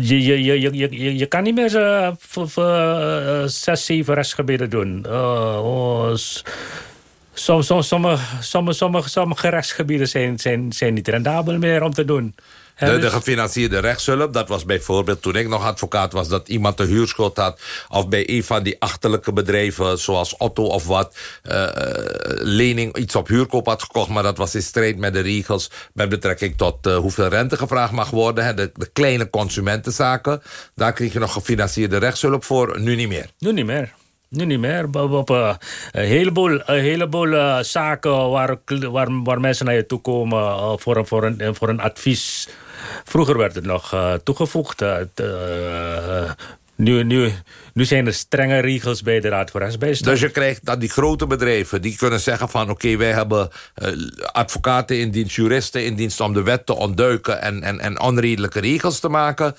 je, je, je, je, je, kan niet meer eh, v- v- eh, zes, zeven rechtsgebieden doen. Eh, oh, Sommige, sommige, sommige, sommige rechtsgebieden zijn, zijn, zijn niet rendabel meer om te doen. De, de gefinancierde rechtshulp, dat was bijvoorbeeld toen ik nog advocaat was... dat iemand de huurschuld had. Of bij een van die achterlijke bedrijven zoals Otto of wat... Uh, lening iets op huurkoop had gekocht... maar dat was in strijd met de regels... met betrekking tot uh, hoeveel rente gevraagd mag worden. Hè, de, de, kleine consumentenzaken. Daar kreeg je nog gefinancierde rechtshulp voor, nu niet meer. Nu niet meer. Nu niet meer. Op, een heleboel, een heleboel uh, zaken waar, waar, waar mensen naar je toe komen voor, een, voor, een, voor een advies. Vroeger werd het nog toegevoegd. nu, nu, nu zijn er strenge regels bij de Raad voor Rechtsbijstand. Dus je krijgt dat die grote bedrijven die kunnen zeggen van... oké, wij hebben advocaten in dienst, juristen in dienst... om de wet te ontduiken en, en, en onredelijke regels te maken.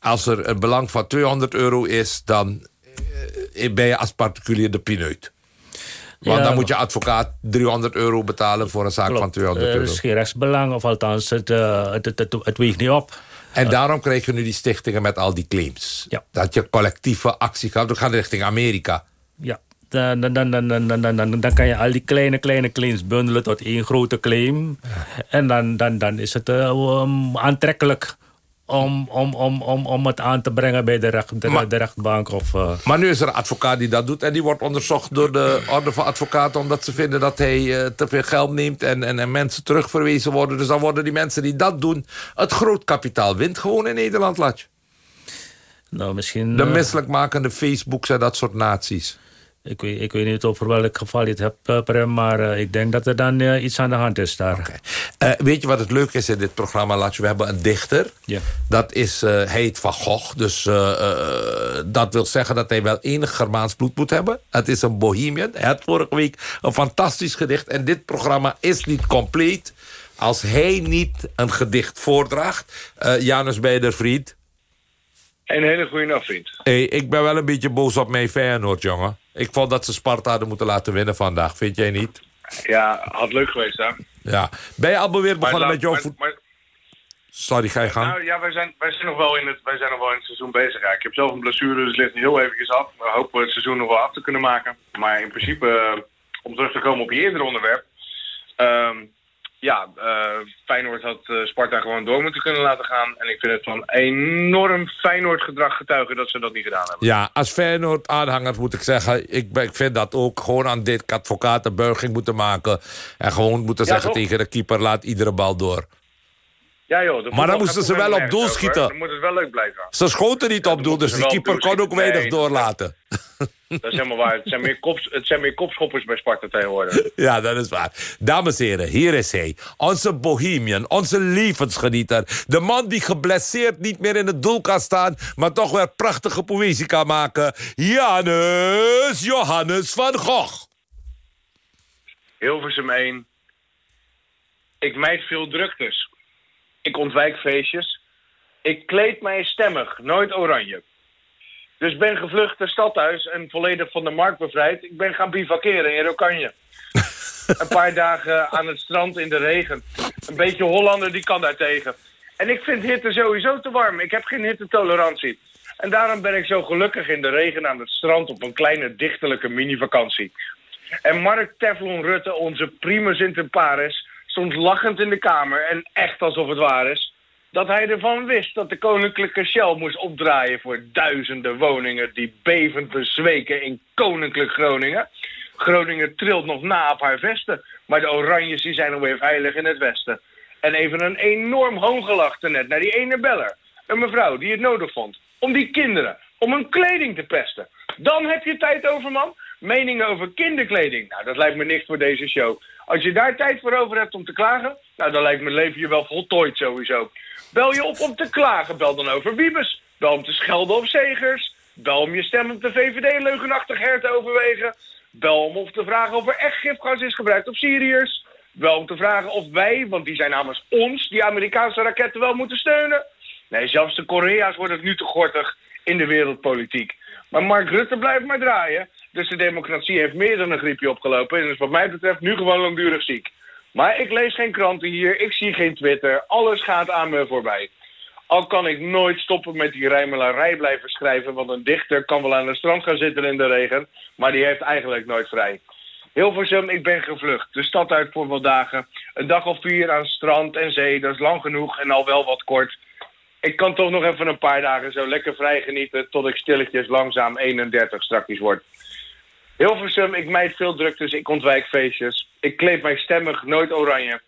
Als er een belang van 200 euro is, dan eh, ben je als particulier de pineut. Want dan moet je advocaat 300 euro betalen voor een zaak van 200 euro. Er is geen rechtsbelang, of althans, het, uh, het, het, het, weegt niet op. En daarom krijg je nu die stichtingen met al die claims. Ja. Dat je collectieve actie gaat. We gaan richting Amerika. Ja, dan, dan, dan, dan, dan, dan, dan kan je al die kleine, kleine claims bundelen tot één grote claim. En dan, dan, dan is het uh, aantrekkelijk om, om, om, om, om het aan te brengen bij de, recht, de, maar, de rechtbank. Of, uh... Maar nu is er een advocaat die dat doet... en die wordt onderzocht door de orde van advocaten... omdat ze vinden dat hij uh, te veel geld neemt en, en, en, mensen terugverwezen worden. Dus dan worden die mensen die dat doen... het groot kapitaal wint gewoon in Nederland, Latje. Nou, misschien... De misselijkmakende Facebooks en dat soort naties. Ik weet, ik weet niet over welk geval je het hebt, uh, Prem, maar uh, ik denk dat er dan uh, iets aan de hand is daar. Okay. weet je wat het leuke is in dit programma, Latje? We hebben een dichter. Ja. Dat is, heet Van Gogh. Dus dat wil zeggen dat hij wel enig Germaans bloed moet hebben. Het is een bohemian. Hij had vorige week een fantastisch gedicht. En dit programma is niet compleet als hij niet een gedicht voordraagt. Janus Beidervriend. Een hele goede nacht, vriend. Hey, ik ben wel een beetje boos op mijn Feyenoord, jongen. Ik vond dat ze Sparta hadden moeten laten winnen vandaag. Vind jij niet? Ja, had leuk geweest, hè? Ja. Ben je al weer begonnen met jouw voet... Sorry, ga je gang. Nou ja, wij zijn, wij, zijn nog wel in het, wij zijn nog wel in het seizoen bezig. Ja. Ik heb zelf een blessure, dus het ligt heel eventjes af. We hopen het seizoen nog wel af te kunnen maken. Maar in principe, uh, om terug te komen op je eerdere onderwerp... Um, ja, uh, Feyenoord had uh, Sparta gewoon door moeten kunnen laten gaan. En ik vind het van enorm Feyenoord gedrag getuigen dat ze dat niet gedaan hebben. Ja, als Feyenoord aanhanger moet ik zeggen... Ik, ik vind dat ook gewoon aan dit advocaat een buiging moeten maken. En gewoon moeten Ja, zeggen toch? tegen de keeper... laat iedere bal door. Ja joh. de Maar dan moesten ze wel op doel over. schieten. Dan moet het wel leuk blijven. Ze schoten niet op doel, dus wel keeper kon ook weinig doorlaten. Dat is helemaal waar. Het zijn meer, kops, het zijn meer kopschoppers bij Sparta tegenwoordig. <laughs> Ja, dat is waar. Dames en heren, hier is hij. Onze bohemian, onze levensgenieter. De man die geblesseerd niet meer in het doel kan staan... maar toch weer prachtige poëzie kan maken. Janus Johannes van Gogh. Hilversum 1. Ik mijd veel druktes. Ik ontwijk feestjes. Ik kleed mij stemmig, nooit oranje. Dus ben gevlucht naar stadhuis en volledig van de markt bevrijd. Ik ben gaan bivakeren in Rokanje. <laughs> Een paar dagen aan het strand in de regen. Een beetje Hollander, die kan daar tegen. En ik vind hitte sowieso te warm. Ik heb geen hittetolerantie. En daarom ben ik zo gelukkig in de regen aan het strand op een kleine dichterlijke mini-vakantie. En Mark Teflon Rutte, onze primus inter pares, stond lachend in de kamer en echt alsof het waar is, dat hij ervan wist dat de koninklijke Shell moest opdraaien voor duizenden woningen die bevend bezweken in koninklijk Groningen. Groningen trilt nog na op haar vesten, maar de Oranjes die zijn alweer veilig in het westen. En even een enorm hoongelach net naar die ene beller. Een mevrouw die het nodig vond om die kinderen, om hun kleding te pesten. Dan heb je tijd over, man. Meningen over kinderkleding. Nou, dat lijkt me niks voor deze show. Als je daar tijd voor over hebt om te klagen, nou, dan lijkt mijn leven je wel voltooid sowieso. Bel je op om te klagen, bel dan over Wiebes. Bel om te schelden op Zegers. Bel om je stem op de VVD leugenachtig her te overwegen. Bel om of te vragen of er echt gifgas is gebruikt op Syriërs. Bel om te vragen of wij, want die zijn namens ons, die Amerikaanse raketten wel moeten steunen. Nee, zelfs de Korea's worden nu te gortig in de wereldpolitiek. Maar Mark Rutte blijft maar draaien. Dus de democratie heeft meer dan een griepje opgelopen. En is wat mij betreft nu gewoon langdurig ziek. Maar ik lees geen kranten hier, ik zie geen Twitter. Alles gaat aan me voorbij. Al kan ik nooit stoppen met die rijmelarij blijven schrijven... want een dichter kan wel aan het strand gaan zitten in de regen... maar die heeft eigenlijk nooit vrij. Hilversum, ik ben gevlucht. De stad uit voor wat dagen. een dag of vier aan strand en zee. Dat is lang genoeg en al wel wat kort. Ik kan toch nog even een paar dagen zo lekker vrij genieten... tot ik stilletjes langzaam 31 strakjes word. Hilversum, ik mijd veel druktes, ik ontwijk feestjes. Ik kleed mij stemmig, nooit oranje.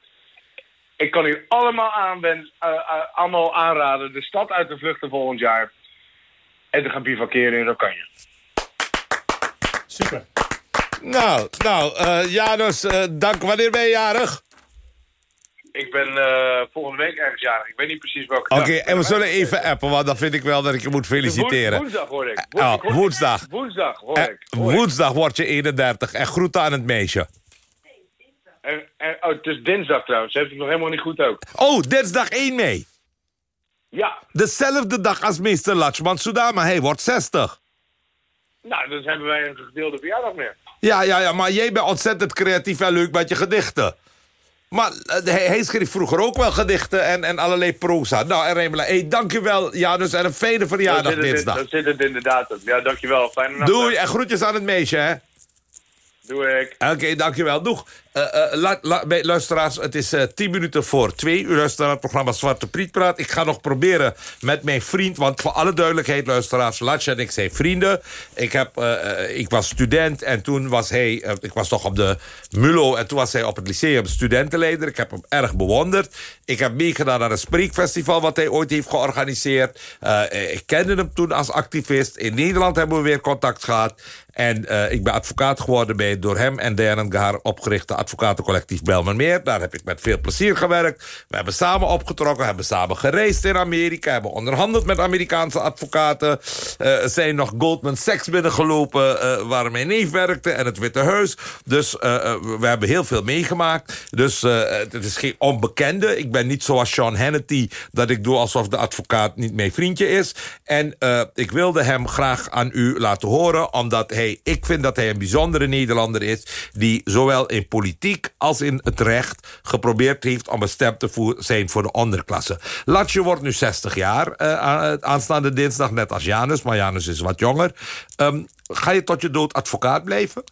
Ik kan u allemaal, aanwend, uh, uh, allemaal aanraden de stad uit te vluchten volgend jaar. En te gaan bivakeren in Rokanje. Super. Nou, nou, uh, Janus, uh, dank. Wanneer ben je jarig? Ik ben uh, volgende week ergens jarig. Ik weet niet precies welke Oké, okay, en we zullen even appen, want dan vind ik wel dat ik je moet feliciteren. Woensdag hoor ik. Woensdag. Oh, woensdag. Woensdag hoor ik. Hoor woensdag word je 31 en groeten aan het meisje. En, en, oh, het is dinsdag trouwens. Heeft het nog helemaal niet goed ook. Oh, dinsdag 1 mei. Ja. Dezelfde dag als meester Lachman Sudama. Hij wordt 60. Nou, dan hebben wij een gedeelde verjaardag meer. Ja, ja, ja, maar jij bent ontzettend creatief en leuk met je gedichten. Maar uh, hij, schreef vroeger ook wel gedichten en, en allerlei proza. Nou, en Remela, hey, dankjewel Janus en een fijne verjaardag dinsdag. Dat zit het inderdaad op. Ja, dankjewel. Fijne nacht. Doei en groetjes aan het meisje, hè. Doe ik. Oké, dankjewel. Doeg. Uh, uh, luisteraars, het is uh, tien minuten voor twee. U luistert het programma Zwarte Priet Praat. Ik ga nog proberen met mijn vriend... want voor alle duidelijkheid, luisteraars... Latje en ik zijn vrienden. Ik, heb, ik was student en toen was hij... ik was toch op de MULO en toen was hij op het lyceum studentenleider. Ik heb hem erg bewonderd. Ik heb meegedaan aan een spreekfestival... wat hij ooit heeft georganiseerd. ik kende hem toen als activist. In Nederland hebben we weer contact gehad. En uh, ik ben advocaat geworden bij door hem en Diane Gahar opgerichte advocatencollectief Belmermeer. Daar heb ik met veel plezier gewerkt. We hebben samen opgetrokken, hebben samen gereisd in Amerika... hebben onderhandeld met Amerikaanse advocaten. Uh, zijn nog Goldman Sachs binnengelopen uh, waar mijn neef werkte... en het Witte Huis. Dus we hebben heel veel meegemaakt. Dus het is geen onbekende. Ik ben niet zoals Sean Hannity... dat ik doe alsof de advocaat niet mijn vriendje is. En ik wilde hem graag aan u laten horen... omdat hij ik vind dat hij een bijzondere Nederlander is... die zowel in politiek als in het recht geprobeerd heeft... om een stem te zijn voor de onderklasse. Latje wordt nu 60 jaar uh, aanstaande dinsdag, net als Janus. Maar Janus is wat jonger. Um, ga je tot je dood advocaat blijven?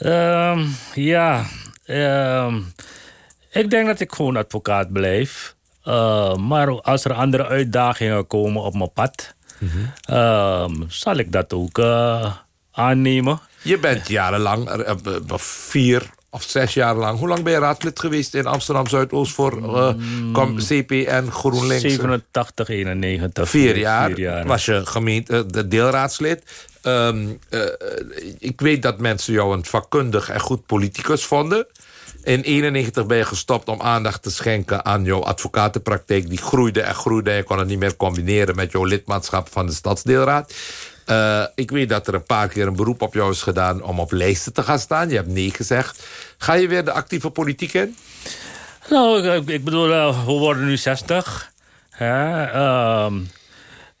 Um, ja, um, ik denk dat ik gewoon advocaat blijf. Uh, maar als er andere uitdagingen komen op mijn pad... Mm -hmm. um, zal ik dat ook uh, aannemen. Je bent jarenlang, uh, vier of zes jaar lang... Hoe lang ben je raadslid geweest in Amsterdam-Zuidoost... voor uh, mm, CPN GroenLinks? 87, 91. Vier jaar, vier jaar. was je gemeente, de deelraadslid. Um, ik weet dat mensen jou een vakkundig en goed politicus vonden... In 91 ben je gestopt om aandacht te schenken aan jouw advocatenpraktijk. Die groeide en groeide. Je kon het niet meer combineren met jouw lidmaatschap van de stadsdeelraad. Uh, ik weet dat er een paar keer een beroep op jou is gedaan om op lijsten te gaan staan. Je hebt nee gezegd. Ga je weer de actieve politiek in? Nou, ik, bedoel, uh, we worden nu 60. Hè? Uh,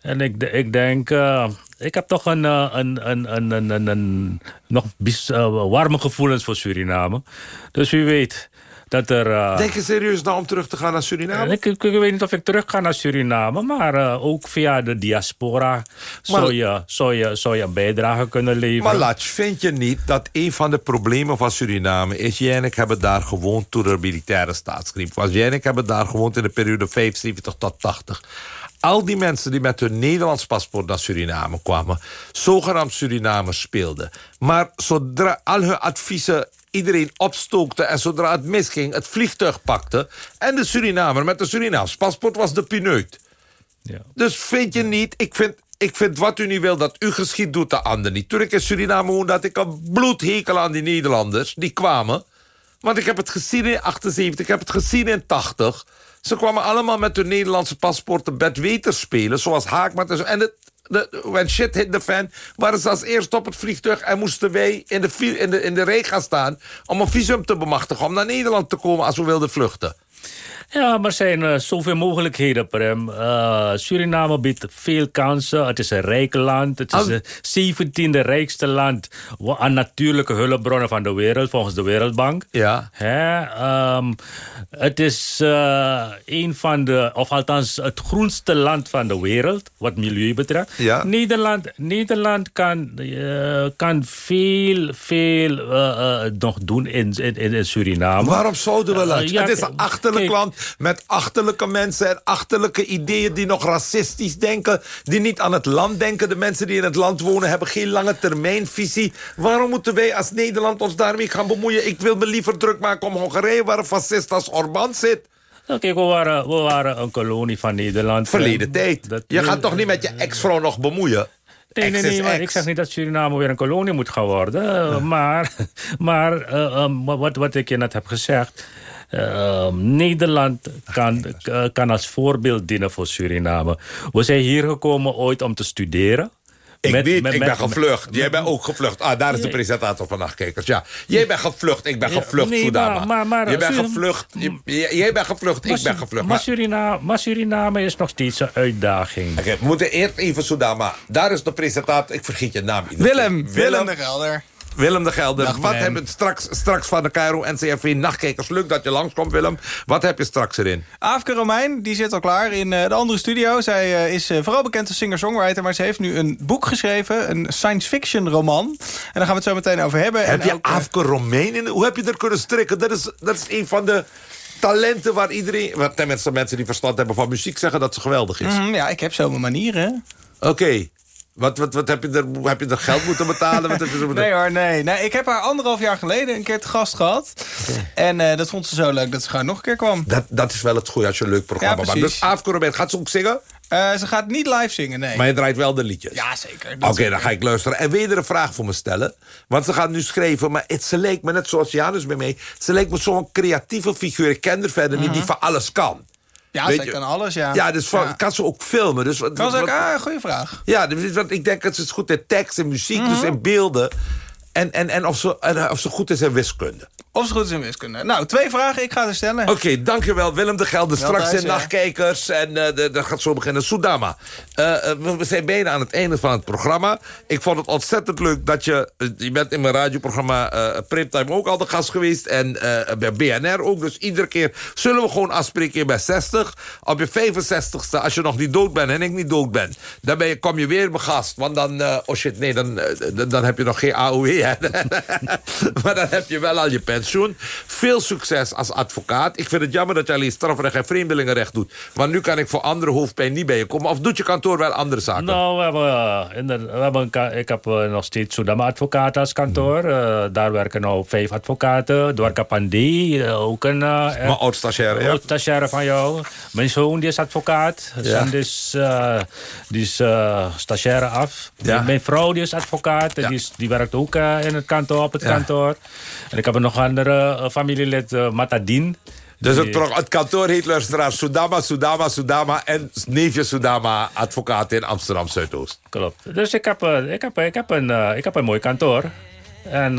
en ik, ik denk, uh, ik heb toch een, een, een, een, een, een, een nog uh, warme gevoelens voor Suriname. Dus wie weet dat er... Uh, denk je serieus nou om terug te gaan naar Suriname? Ik, ik, ik weet niet of ik terug ga naar Suriname, maar uh, ook via de diaspora maar, zou, je, zou, je, zou je een bijdrage kunnen leveren. Maar Latch, vind je niet dat een van de problemen van Suriname is... jij en ik hebben daar gewoond toen er militaire staatsgreep was. Jij en ik hebben daar gewoond in de periode 75 tot 80 al die mensen die met hun Nederlands paspoort naar Suriname kwamen... zogenaamd Surinamers speelden. Maar zodra al hun adviezen iedereen opstookte... en zodra het misging, het vliegtuig pakte... en de Surinamer met een Surinaams paspoort was de pineut. Ja. Dus vind je niet... Ik vind, ik vind wat u niet wil dat u geschiet, doet de ander niet. Toen ik in Suriname woonde, had ik een bloedhekel aan die Nederlanders. Die kwamen. Want ik heb het gezien in 78, ik heb het gezien in 80... Ze kwamen allemaal met hun Nederlandse paspoorten bedweter spelen. Zoals Haakmat en zo. En het, de, when shit hit the fan, waren ze als eerst op het vliegtuig... en moesten wij in de, in, de, in de rij gaan staan om een visum te bemachtigen... om naar Nederland te komen als we wilden vluchten. Ja, maar er zijn uh, zoveel mogelijkheden, Prem. Uh, Suriname biedt veel kansen. Het is een rijk land. Het is het zeventiende rijkste land aan natuurlijke hulpbronnen van de wereld, volgens de Wereldbank. Ja. Hè? Um, het is uh, een van de, of althans het groenste land van de wereld, wat milieu betreft. Ja. Nederland, Nederland kan, kan veel, veel nog doen in, in, in Suriname. Waarom zouden we dat? Ja, het is een achterlijk land met achterlijke mensen en achterlijke ideeën... die nog racistisch denken, die niet aan het land denken. De mensen die in het land wonen hebben geen lange termijnvisie. Waarom moeten wij als Nederland ons daarmee gaan bemoeien? Ik wil me liever druk maken om Hongarije... waar een fascist als Orbán zit. Nou, kijk, we waren, we waren een kolonie van Nederland. Verleden tijd. Dat je gaat toch niet met je ex-vrouw nog bemoeien? Nee, nee, nee, maar ik zeg niet dat Suriname weer een kolonie moet gaan worden. Maar, maar uh, um, wat, wat ik je net heb gezegd... Uh, Nederland kan, kan als voorbeeld dienen voor Suriname. We zijn hier gekomen ooit om te studeren. Ik met, weet, met, ik ben gevlucht. Jij bent ook gevlucht. Ah, daar is de presentator van Nachtkijkers. Ja, jij bent gevlucht, ik ben gevlucht, nee. Maar, maar, je bent gevlucht, jij bent gevlucht, ik ben gevlucht. Maar Suriname, maar Suriname is nog steeds een uitdaging. Okay, we moeten eerst even Soudama. Daar is de presentator, ik vergeet je naam. Willem, Willem de Gelder. Willem de Gelder, wat hebben we straks, straks van de Cairo NCRV Nachtkijkers? Leuk dat je langskomt, Willem. Wat heb je straks erin? Aafke Romein, die zit al klaar in uh, de andere studio. Zij uh, is uh, vooral bekend als singer-songwriter... maar ze heeft nu een boek geschreven, een science-fiction roman. En daar gaan we het zo meteen over hebben. Heb en je ook, Aafke Romein in? Hoe heb je er kunnen strikken? Dat is, dat is een van de talenten waar iedereen... Tenminste, mensen die verstand hebben van muziek zeggen dat ze geweldig is. Mm, ja, ik heb zo mijn manieren. Oké. Wat, wat, wat heb, je er, heb je er geld moeten betalen? wat heb je nee hoor, nee. nee. Ik heb haar anderhalf jaar geleden een keer te gast gehad. En uh, dat vond ze zo leuk dat ze gewoon nog een keer kwam. Dat, dat is wel het goede als je een leuk programma ja, maakt. Dus Aafke gaat ze ook zingen? Uh, ze gaat niet live zingen, nee. Maar je draait wel de liedjes? Ja, zeker. Oké, dan ga ik luisteren. En wil je er een vraag voor me stellen? Want ze gaat nu schrijven, maar het, ze leek me net zoals Janus bij mij... ze leek me zo'n creatieve figuur. Ik ken er verder niet, die van alles kan. Ja, Weet zij kan alles, ja. Ja, dus van, kan ze ook filmen. Dus, kan ze ook? Ah, goede vraag. Ja, dus, want ik denk dat ze het goed in tekst en muziek, dus mhm. in beelden. En, en, en of, ze, en of ze goed is in wiskunde. Of ze goed is in wiskunde. Nou, twee vragen. Ik ga ze stellen. Oké, dankjewel Willem de Gelder. Straks in Nachtkijkers. En uh, dat gaat zo beginnen. Soudama, uh, we zijn bijna aan het einde van het programma. Ik vond het ontzettend leuk dat je... je bent in mijn radioprogramma uh, Primtime ook al de gast geweest. En bij BNR ook. Dus iedere keer zullen we gewoon afspreken bij 60. Op je 65ste, als je nog niet dood bent en ik niet dood ben... dan ben je, kom je weer mijn gast. Want dan... oh shit, nee, dan, dan heb je nog geen AOW. <laughs> maar dan heb je wel al je pensioen. Veel succes als advocaat. Ik vind het jammer dat je alleen strafrecht en vreemdelingenrecht doet. Want nu kan ik voor andere hoofdpijn niet bij je komen. Of doet je kantoor wel andere zaken? Nou, we hebben, uh, we hebben ik heb uh, nog steeds Soedama advocaat als kantoor. Hmm. Uh, daar werken nou vijf advocaten. Dwarka Pandi, ook een... maar oud-stagiaire, ja. Oud-stagiaire van jou. Mijn zoon die is advocaat. Ja. Dus, die is stagiaire af. Ja. Mijn vrouw die is advocaat. Ja. Die, is, die werkt ook in het kantoor, op het kantoor. En ik heb er nog een andere uh, familielid, uh, Matadin. Dus het, het, kantoor heet luisteraar Sudama, Sudama, Sudama... en neefje Sudama, advocaat in Amsterdam Zuidoost. Klopt. Dus ik heb, uh, ik heb, ik heb, een, ik heb een mooi kantoor. En...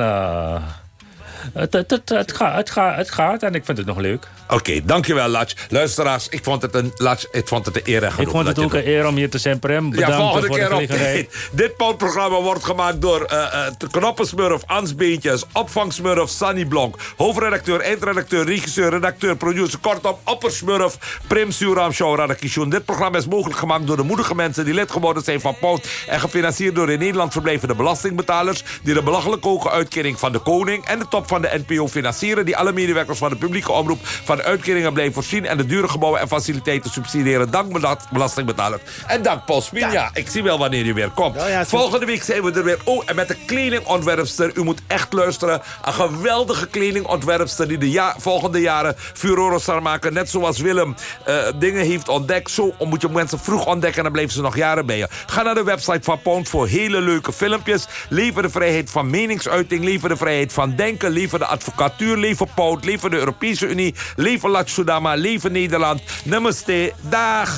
Het, het, het, het, gaat, het, gaat, het gaat en ik vind het nog leuk. Oké, dankjewel Lach. Luisteraars, ik vond het een, Lach, ik vond het een eer Ik vond het ook een eer om hier te zijn, Prem. Bedankt ja, volgende keer op dit, dit programma wordt gemaakt door uh, uh, Knoppensmurf, Ans Beentjes, Opvangsmurf, Sunny Blonk, hoofdredacteur, eindredacteur, regisseur, redacteur, producer, kortom, Oppersmurf, Prim Suram Show Radakishun. Dit programma is mogelijk gemaakt door de moedige mensen die lid geworden zijn van Pound en gefinancierd door in Nederland verblijvende belastingbetalers die de belachelijk hoge uitkering van de koning en de top van de NPO financieren, die alle medewerkers van de publieke omroep van van uitkeringen blijven voorzien... en de dure gebouwen en faciliteiten subsidiëren. Dank belastingbetalers. En dank Paul Spin. Ja. ik zie wel wanneer u weer komt. Volgende week zijn we er weer. Oh, en met de kledingontwerpster. U moet echt luisteren. Een geweldige kledingontwerpster... die de ja volgende jaren furore zal maken. Net zoals Willem uh, dingen heeft ontdekt. Zo moet je mensen vroeg ontdekken... en dan blijven ze nog jaren bij je. Ga naar de website van Pound voor hele leuke filmpjes. Lever de vrijheid van meningsuiting. Lever de vrijheid van denken. Lever de advocatuur. Lever Pound. Lever de Europese Unie. Leven Latsudama, leven Nederland. Namaste, dag.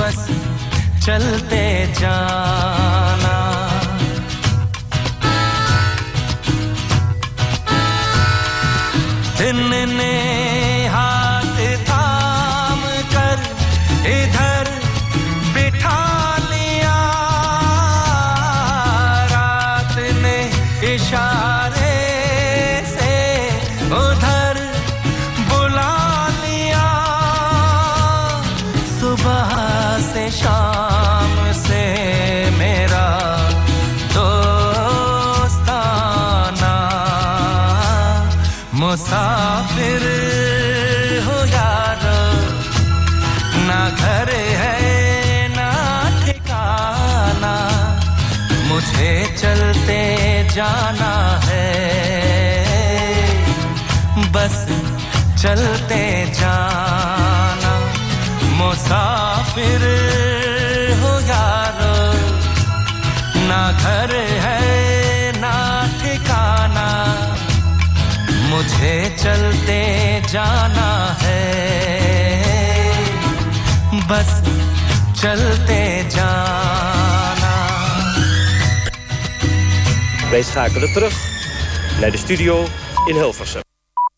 बस चलते जाना दिन ने चलते जाना। मुसाफिर हो यार, ना घर है, ना ठिकाना। मुझे चलते जाना है। बस चलते जाना। वैसा स्टाकले तरफ़ naar स्टूडियो इन in